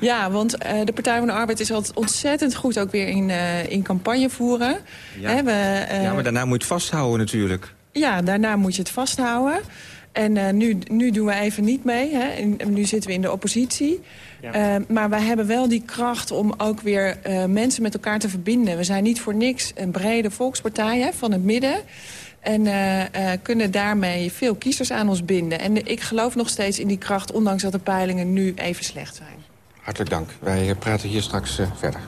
Ja, want de Partij van de Arbeid is altijd ontzettend goed... ook weer in, in campagne voeren. Ja. Hè, we, ja, maar daarna moet je het vasthouden natuurlijk. Ja, daarna moet je het vasthouden. En uh, nu, nu doen we even niet mee. Hè. En, nu zitten we in de oppositie. Ja. Uh, maar wij hebben wel die kracht om ook weer uh, mensen met elkaar te verbinden. We zijn niet voor niks een brede volkspartij hè, van het midden. En kunnen daarmee veel kiezers aan ons binden. En ik geloof nog steeds in die kracht, ondanks dat de peilingen nu even slecht zijn. Hartelijk dank. Wij praten hier straks verder.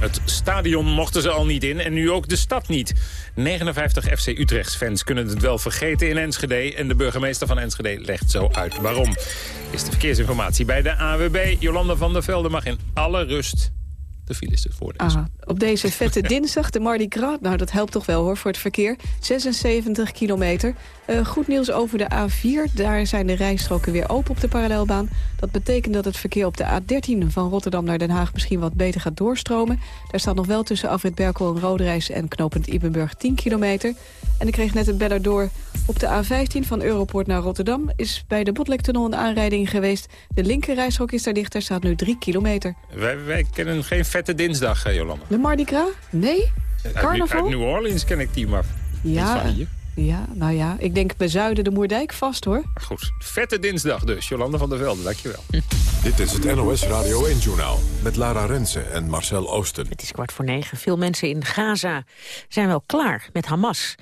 Het stadion mochten ze al niet in en nu ook de stad niet. 59 FC Utrechts-fans kunnen het wel vergeten in Enschede... en de burgemeester van Enschede legt zo uit waarom. Is de verkeersinformatie bij de AWB. Jolanda van der Velde mag in alle rust de files voordeel. Op deze vette [laughs] dinsdag, de Mardi Gras. Nou, dat helpt toch wel hoor voor het verkeer. 76 kilometer. Uh, goed nieuws over de A4. Daar zijn de rijstroken weer open op de parallelbaan. Dat betekent dat het verkeer op de A13 van Rotterdam naar Den Haag... misschien wat beter gaat doorstromen. Daar staat nog wel tussen Afrit Berkel en Roderijs... en knopend Ibenburg 10 kilometer. En ik kreeg net een beller door op de A15 van Europoort naar Rotterdam... is bij de Botlektunnel een aanrijding geweest. De linkerrijstrook is daar dicht, daar staat nu 3 kilometer. Wij, wij kennen geen vette dinsdag, eh, Jolanda. Mardi Gras? Nee? Carnaval? Uit, New Orleans ken ik die, maar ja, ja, nou ja, ik denk bij Zuiden de Moerdijk vast, hoor. Goed, vette dinsdag dus. Jolanda van der Velde, dankjewel. [laughs] Dit is het NOS Radio 1-journaal met Lara Rensen en Marcel Oosten. Het is kwart voor negen. Veel mensen in Gaza zijn wel klaar met Hamas.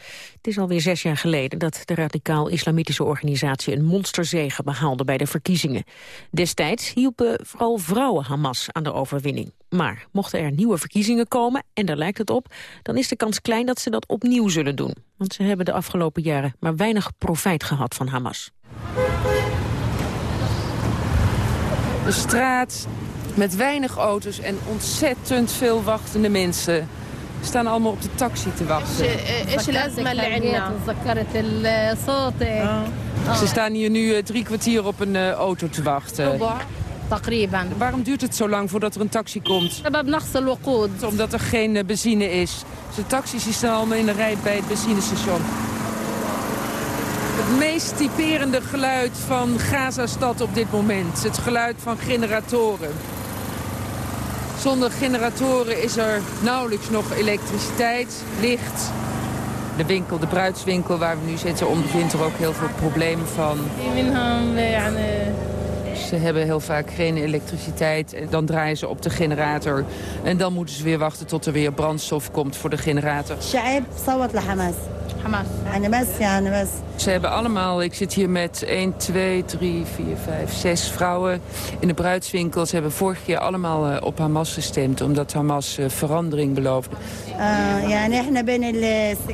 Het is alweer zes jaar geleden dat de radicaal-islamitische organisatie... een monsterzege behaalde bij de verkiezingen. Destijds hielpen vooral vrouwen Hamas aan de overwinning. Maar mochten er nieuwe verkiezingen komen, en daar lijkt het op... dan is de kans klein dat ze dat opnieuw zullen doen. Want ze hebben de afgelopen jaren maar weinig profijt gehad van Hamas. De straat met weinig auto's en ontzettend veel wachtende mensen staan allemaal op de taxi te wachten. Ze staan hier nu eh, drie kwartier op een uh, auto te wachten. Waarom duurt het zo lang voordat er een taxi komt? Omdat er geen uh, benzine is. Dus de taxis die staan allemaal in de rij bij het benzinestation. Het meest typerende geluid van Gaza-stad op dit moment. Het geluid van generatoren. Zonder generatoren is er nauwelijks nog elektriciteit, licht. De winkel, de bruidswinkel waar we nu zitten, ondervindt er ook heel veel problemen van. Ze hebben heel vaak geen elektriciteit. En dan draaien ze op de generator. En dan moeten ze weer wachten tot er weer brandstof komt voor de generator. Hamas. Ze hebben allemaal, ik zit hier met 1, 2, 3, 4, 5, 6 vrouwen in de bruidswinkel. Ze hebben vorige keer allemaal uh, op Hamas gestemd, omdat Hamas uh, verandering beloofde.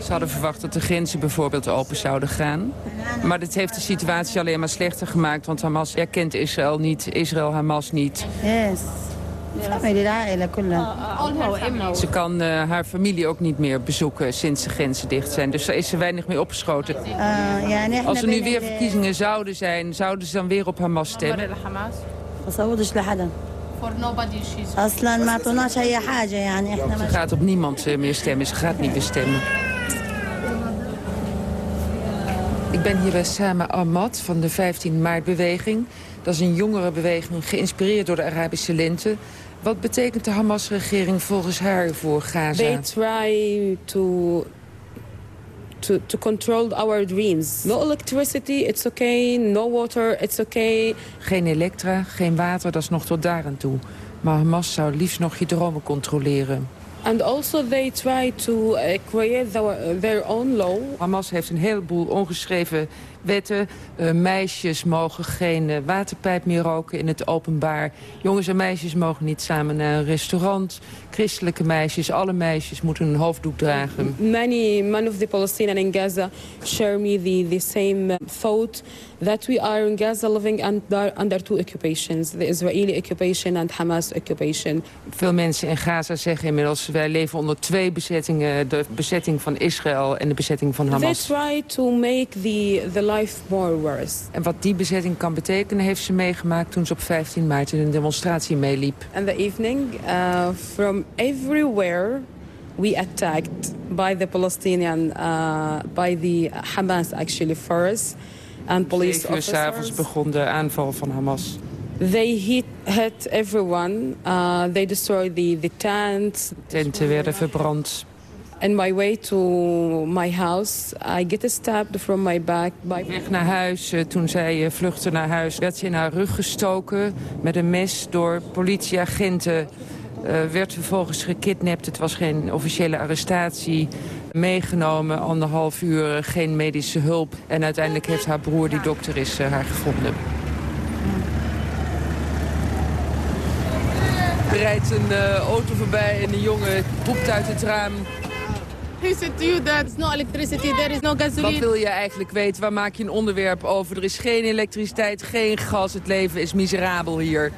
Ze hadden verwacht dat de grenzen bijvoorbeeld open zouden gaan. Maar dit heeft de situatie alleen maar slechter gemaakt, want Hamas erkent Israël niet, Israël Hamas niet. Yes. Ze kan uh, haar familie ook niet meer bezoeken sinds de grenzen dicht zijn. Dus daar is ze weinig mee opgeschoten. Als er nu weer verkiezingen zouden zijn, zouden ze dan weer op Hamas stemmen? Ze gaat op niemand uh, meer stemmen. Ze gaat niet meer stemmen. Ik ben hier bij Sama Ahmad van de 15 maart-beweging. Dat is een jongerenbeweging geïnspireerd door de Arabische lente. Wat betekent de Hamas-regering volgens haar voor Gaza? They try to to, to control our dreams. No electricity, it's okay. No water, it's okay. Geen elektra, geen water, dat is nog tot daar aan toe. Maar Hamas zou liefst nog je dromen controleren. And also they try to uh, create their, their own law. Hamas heeft een heleboel ongeschreven wetten. Uh, meisjes mogen geen uh, waterpijp meer roken in het openbaar. Jongens en meisjes mogen niet samen naar een restaurant. Christelijke meisjes, alle meisjes moeten een hoofddoek dragen. Many, many of the Palestinians in Gaza share me the, the same thought that we are in Gaza living under, under two occupations. The Israeli occupation and Hamas occupation. Veel mensen in Gaza zeggen inmiddels... wij leven onder twee bezettingen. De bezetting van Israël en de bezetting van Hamas. They try to make the, the life worse. En wat die bezetting kan betekenen heeft ze meegemaakt... toen ze op 15 maart in een demonstratie meeliep. In the evening, uh, from everywhere we attacked by the Palestinian, uh, by the Hamas actually first. And police Zeven uur s'avonds begon de aanval van Hamas. They hit, hit everyone. Uh, they destroyed the, the tents. Tenten werden verbrand. In my way to my house, I get stabbed from my back. By... Weg naar huis, uh, toen zij uh, vluchtte naar huis, werd ze in haar rug gestoken met een mes door politieagenten. Uh, werd vervolgens gekidnapt. Het was geen officiële arrestatie. Meegenomen, anderhalf uur, geen medische hulp. En uiteindelijk heeft haar broer, die dokter is, haar gevonden. Er rijdt een auto voorbij en een jongen roept uit het raam... He said to you that no electricity, there is no gasoline. Wat wil je eigenlijk weten? Waar maak je een onderwerp over? Er is geen elektriciteit, geen gas. Het leven is miserabel hier.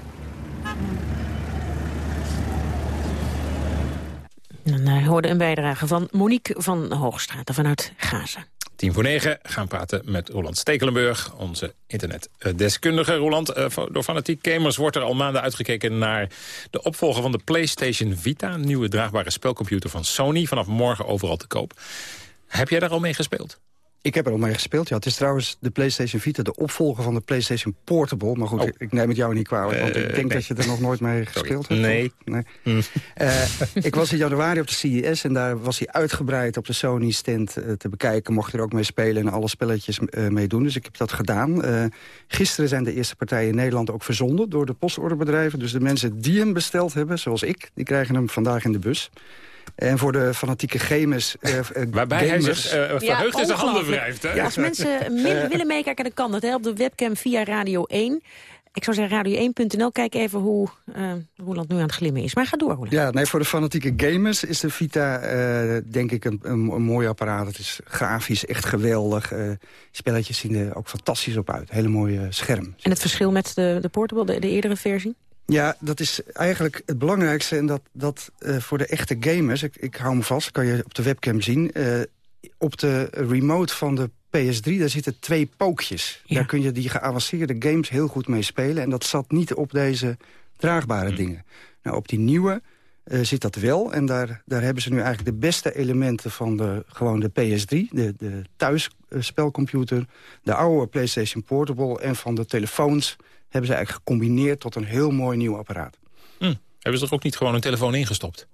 Dan uh, hoorde een bijdrage van Monique van Hoogstraten vanuit Gaza. Tien voor negen gaan praten met Roland Stekelenburg, onze internetdeskundige. Roland, uh, door fanatiek gamers wordt er al maanden uitgekeken naar de opvolger van de PlayStation Vita. Nieuwe draagbare spelcomputer van Sony, vanaf morgen overal te koop. Heb jij daar al mee gespeeld? Ik heb er al mee gespeeld, ja. Het is trouwens de PlayStation Vita, de opvolger van de PlayStation Portable. Maar goed, Oh. ik, neem het jou niet kwalijk, want ik Eh, denk nee. dat je er nog nooit mee gespeeld hebt. Nee. nee. Hm. Eh, ik was in januari op de CES en daar was hij uitgebreid op de Sony-stand eh, te bekijken. Mocht er ook mee spelen en alle spelletjes eh meedoen. Dus ik heb dat gedaan. Gisteren zijn de eerste partijen in Nederland ook verzonden door de postorderbedrijven. Dus de mensen die hem besteld hebben, zoals ik, die krijgen hem vandaag in de bus. En voor de fanatieke gamers... eh, eh, Waarbij hij gamers, zich eh, verheugd in zijn handen wrijft. Hè? Als mensen [laughs] willen meekijken, dan kan dat hè, op de webcam via Radio 1. Ik zou zeggen radio1.nl. Kijk even hoe uh, Roland nu aan het glimmen is. Maar ga door, Roland. Ja, nee, voor de fanatieke gamers is de Vita eh, denk ik een, een, een mooi apparaat. Het is grafisch echt geweldig. Eh, spelletjes zien er ook fantastisch op uit. Hele mooie scherm. En het verschil met de, de Portable, de, de eerdere versie? Ja, dat is eigenlijk het belangrijkste. En dat, dat uh, voor de echte gamers, ik, ik hou me vast, kan je op de webcam zien. Uh, op de remote van de PS3, daar zitten twee pookjes. Ja. Daar kun je die geavanceerde games heel goed mee spelen. En dat zat niet op deze draagbare hm. dingen. Nou, op die nieuwe uh, zit dat wel. En daar, daar hebben ze nu eigenlijk de beste elementen van de, gewoon de PS3. De, de thuisspelcomputer, de oude PlayStation Portable... en van de telefoons hebben ze eigenlijk gecombineerd tot een heel mooi nieuw apparaat. Hm. Hebben ze er ook niet gewoon een telefoon ingestopt? Dat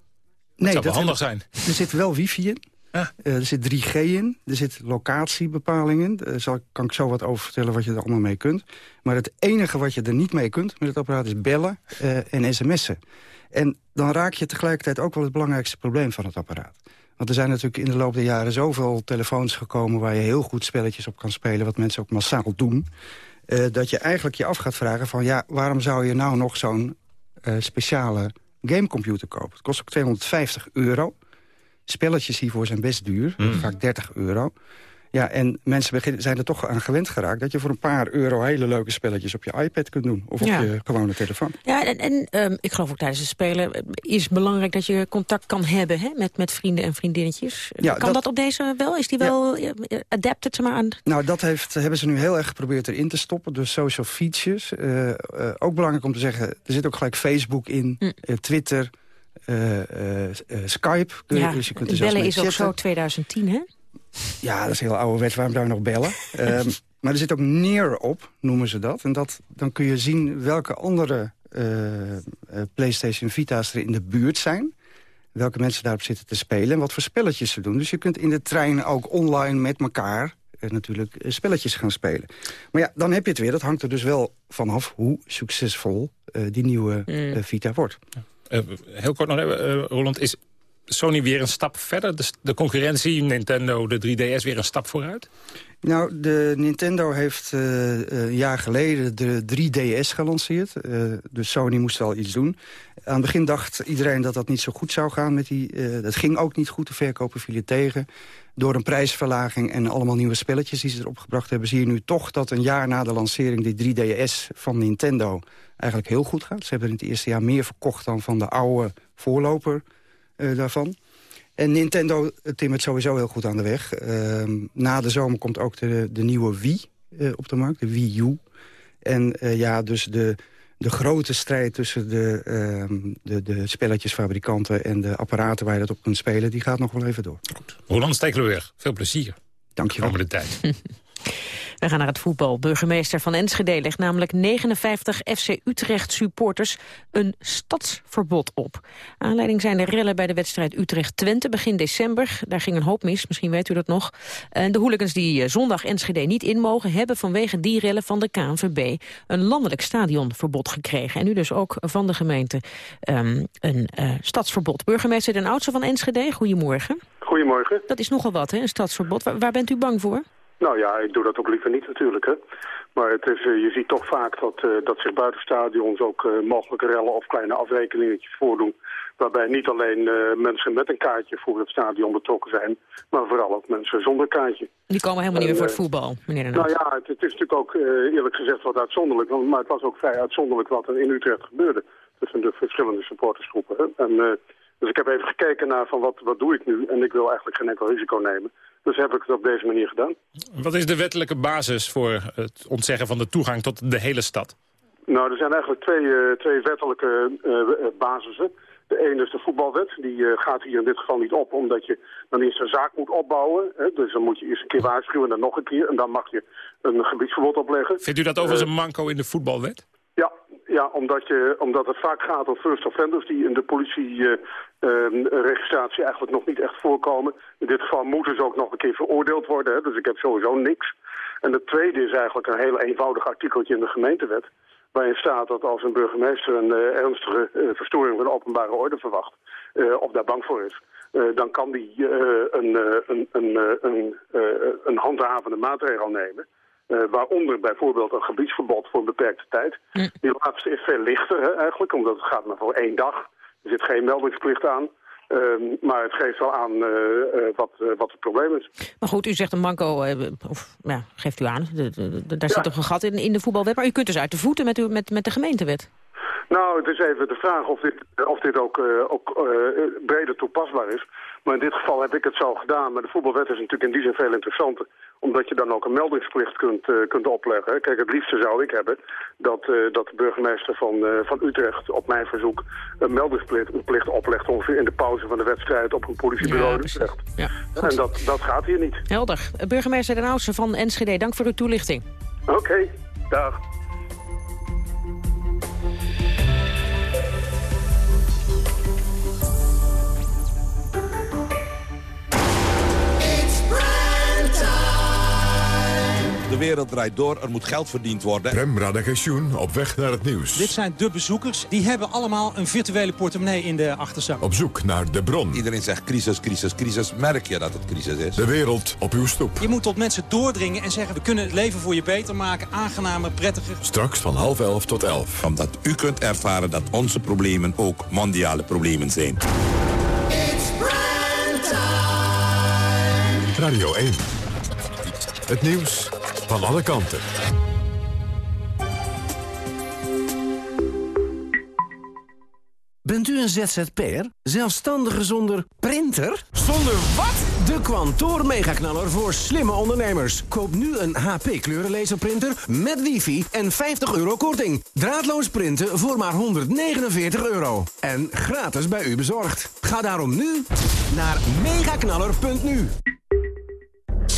nee, zou wel dat handig zijn. Er zit wel wifi in. Ah. Uh, er zit 3G in. Er zit locatiebepalingen. Daar zal, kan ik zo wat over vertellen wat je er allemaal mee kunt. Maar het enige wat je er niet mee kunt met het apparaat is bellen uh, en sms'en. En dan raak je tegelijkertijd ook wel het belangrijkste probleem van het apparaat. Want er zijn natuurlijk in de loop der jaren zoveel telefoons gekomen... waar je heel goed spelletjes op kan spelen, wat mensen ook massaal doen... Uh, dat je eigenlijk je af gaat vragen van... ja, waarom zou je nou nog zo'n uh, speciale gamecomputer kopen? Het kost ook 250 euro. Spelletjes hiervoor zijn best duur, mm. vaak 30 euro. Ja, en mensen beginnen, zijn er toch aan gewend geraakt... dat je voor een paar euro hele leuke spelletjes op je iPad kunt doen. Of ja. op je gewone telefoon. Ja, en, en um, ik geloof ook tijdens het spelen is belangrijk... dat je contact kan hebben hè, met, met vrienden en vriendinnetjes. Ja, kan dat, dat, op deze wel? Is die wel ja. adapted maar aan? Nou, dat heeft, hebben ze nu heel erg geprobeerd erin te stoppen. Dus social features. Uh, uh, ook belangrijk om te zeggen, er zit ook gelijk Facebook in, mm. uh, Twitter... Skype. Ja, dus je kunt er bellen is ook zo 2010, hè? Ja, dat is heel ouderwets. Waarom zou je nog bellen? um, [laughs] maar er zit ook near op, noemen ze dat. En dat, dan kun je zien welke andere uh, uh, PlayStation Vita's er in de buurt zijn. welke mensen daarop zitten te spelen... en wat voor spelletjes ze doen. Dus je kunt in de trein ook online met elkaar eh, natuurlijk eh, spelletjes gaan spelen. Maar ja, dan heb je het weer. Dat hangt er dus wel vanaf hoe succesvol eh, die nieuwe Mm. Vita wordt. heel kort nog even, Roland. Is Sony weer een stap verder? De, concurrentie, Nintendo, de 3DS weer een stap vooruit? Nou, de Nintendo heeft eh, een jaar geleden de 3DS gelanceerd. Eh, dus Sony moest wel iets doen. Aan het begin dacht iedereen dat dat niet zo goed zou gaan. Met die, eh, dat ging ook niet goed, de verkopen vielen tegen. Door een prijsverlaging en allemaal nieuwe spelletjes die ze erop gebracht hebben... zie je nu toch dat een jaar na de lancering die 3DS van Nintendo eigenlijk heel goed gaat. Ze hebben in het eerste jaar meer verkocht dan van de oude voorloper eh, daarvan. En Nintendo timmert sowieso heel goed aan de weg. Ehm, na de zomer komt ook de, de nieuwe Wii eh, op de markt, de Wii U. En eh, ja, dus de, de grote strijd tussen de, ehm, de, de spelletjesfabrikanten... en de apparaten waar je dat op kunt spelen, die gaat nog wel even door. Roland Stekelenburg, veel plezier. Dank je wel. Komende tijd. [laughs] We gaan naar het voetbal. Burgemeester van Enschede legt namelijk 59 FC Utrecht supporters een stadsverbod op. Aanleiding zijn de rellen bij de wedstrijd Utrecht-Twente begin december. Daar ging een hoop mis, misschien weet u dat nog. En de hooligans die eh, zondag Enschede niet in mogen... hebben vanwege die rellen van de KNVB een landelijk stadionverbod gekregen. En nu dus ook van de gemeente ehm, een eh, stadsverbod. Burgemeester Den Oudse van Enschede, goedemorgen. Goedemorgen. Dat is nogal wat, hè, een stadsverbod. Waar, waar bent u bang voor? Nou ja, ik doe dat ook liever niet natuurlijk. Hè. Maar het is, eh, je ziet toch vaak dat, eh, dat zich buiten stadions ook eh, mogelijke rellen of kleine afrekeningetjes voordoen. Waarbij niet alleen mensen met een kaartje voor het stadion betrokken zijn, maar vooral ook mensen zonder kaartje. Die komen helemaal niet meer voor het voetbal, meneer Nou ja, het, het is natuurlijk ook eerlijk gezegd wat uitzonderlijk. Maar het was ook vrij uitzonderlijk wat er in Utrecht gebeurde. Tussen de verschillende supportersgroepen. Hè. En, dus ik heb even gekeken naar van wat, wat doe ik nu. En ik wil eigenlijk geen enkel risico nemen. Dus heb ik het op deze manier gedaan. Wat is de wettelijke basis voor het ontzeggen van de toegang tot de hele stad? Nou, er zijn eigenlijk twee, eh, twee wettelijke eh, basissen. De ene is de voetbalwet. Die gaat hier in dit geval niet op, omdat je dan eerst een zaak moet opbouwen. Hè? Dus dan moet je eerst een keer waarschuwen en dan nog een keer. En dan mag je een gebiedsverbod opleggen. Vindt u dat overigens een manco in de voetbalwet? Ja, omdat, je, omdat het vaak gaat om first offenders die in de politieregistratie eigenlijk nog niet echt voorkomen. In dit geval moeten ze ook nog een keer veroordeeld worden, hè, dus ik heb sowieso niks. En het tweede is eigenlijk een heel eenvoudig artikeltje in de gemeentewet. Waarin staat dat als een burgemeester een eh, ernstige eh, verstoring van de openbare orde verwacht, eh, of daar bang voor is, eh, dan kan die eh, een, eh, een, een, eh, eh, een handhavende maatregel nemen. Eh, waaronder bijvoorbeeld een gebiedsverbod voor een beperkte tijd. Die laatste is veel lichter hè, eigenlijk, omdat het gaat maar voor één dag. Er zit geen meldingsplicht aan. Ehm, maar het geeft wel aan eh, eh, wat, wat het probleem is. Maar goed, u zegt een manco, of ja, geeft u aan. De- de- de- daar zit toch een gat in, in de voetbalwet. Maar u kunt dus uit de voeten met, uw, met, met de gemeentewet. Nou, het is even de vraag of dit, of dit ook, ook breder toepasbaar is. Maar in dit geval heb ik het zo gedaan. Maar de voetbalwet is natuurlijk in die zin veel interessanter. Omdat je dan ook een meldingsplicht kunt, eh, kunt opleggen. Kijk, het liefste zou ik hebben dat, eh, dat de burgemeester van, eh, van Utrecht op mijn verzoek een meldingsplicht een plicht oplegt ongeveer in de pauze van de wedstrijd op een politiebureau in Utrecht. Ja, en dat, dat gaat hier niet. Helder. Burgemeester Den van Enschede, dank voor uw toelichting. Oké, dag. Wereld draait door, er moet geld verdiend worden. Prem Radagensjoen op weg naar het nieuws. Dit zijn de bezoekers. Die hebben allemaal een virtuele portemonnee in de achterzak. Op zoek naar de bron. Iedereen zegt crisis, crisis, crisis. Merk je dat het crisis is? De wereld op uw stoep. Je moet tot mensen doordringen en zeggen... we kunnen het leven voor je beter maken, aangenamer, prettiger. Straks van half elf tot elf. Omdat u kunt ervaren dat onze problemen ook mondiale problemen zijn. Radio 1. Het nieuws van alle kanten. Bent u een ZZP'er? Zelfstandige zonder printer? Zonder wat? De Kwantoor Megaknaller voor slimme ondernemers. Koop nu een HP kleurenlaserprinter met wifi en 50 euro korting. Draadloos printen voor maar 149 euro. En gratis bij u bezorgd. Ga daarom nu naar megaknaller.nu.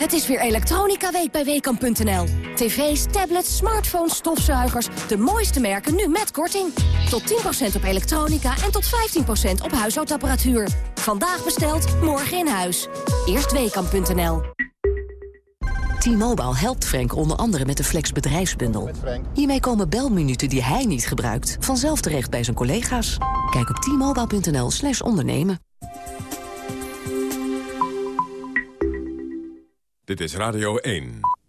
Het is weer Elektronica Week bij Weekamp.nl. TV's, tablets, smartphones, stofzuigers. De mooiste merken nu met korting. Tot 10% op elektronica en tot 15% op huishoudapparatuur. Vandaag besteld, morgen in huis. Eerst Weekamp.nl. T-Mobile helpt Frank onder andere met de Flex bedrijfsbundel. Hiermee komen belminuten die hij niet gebruikt... vanzelf terecht bij zijn collega's. Kijk op t-mobile.nl slash ondernemen. Dit is Radio 1.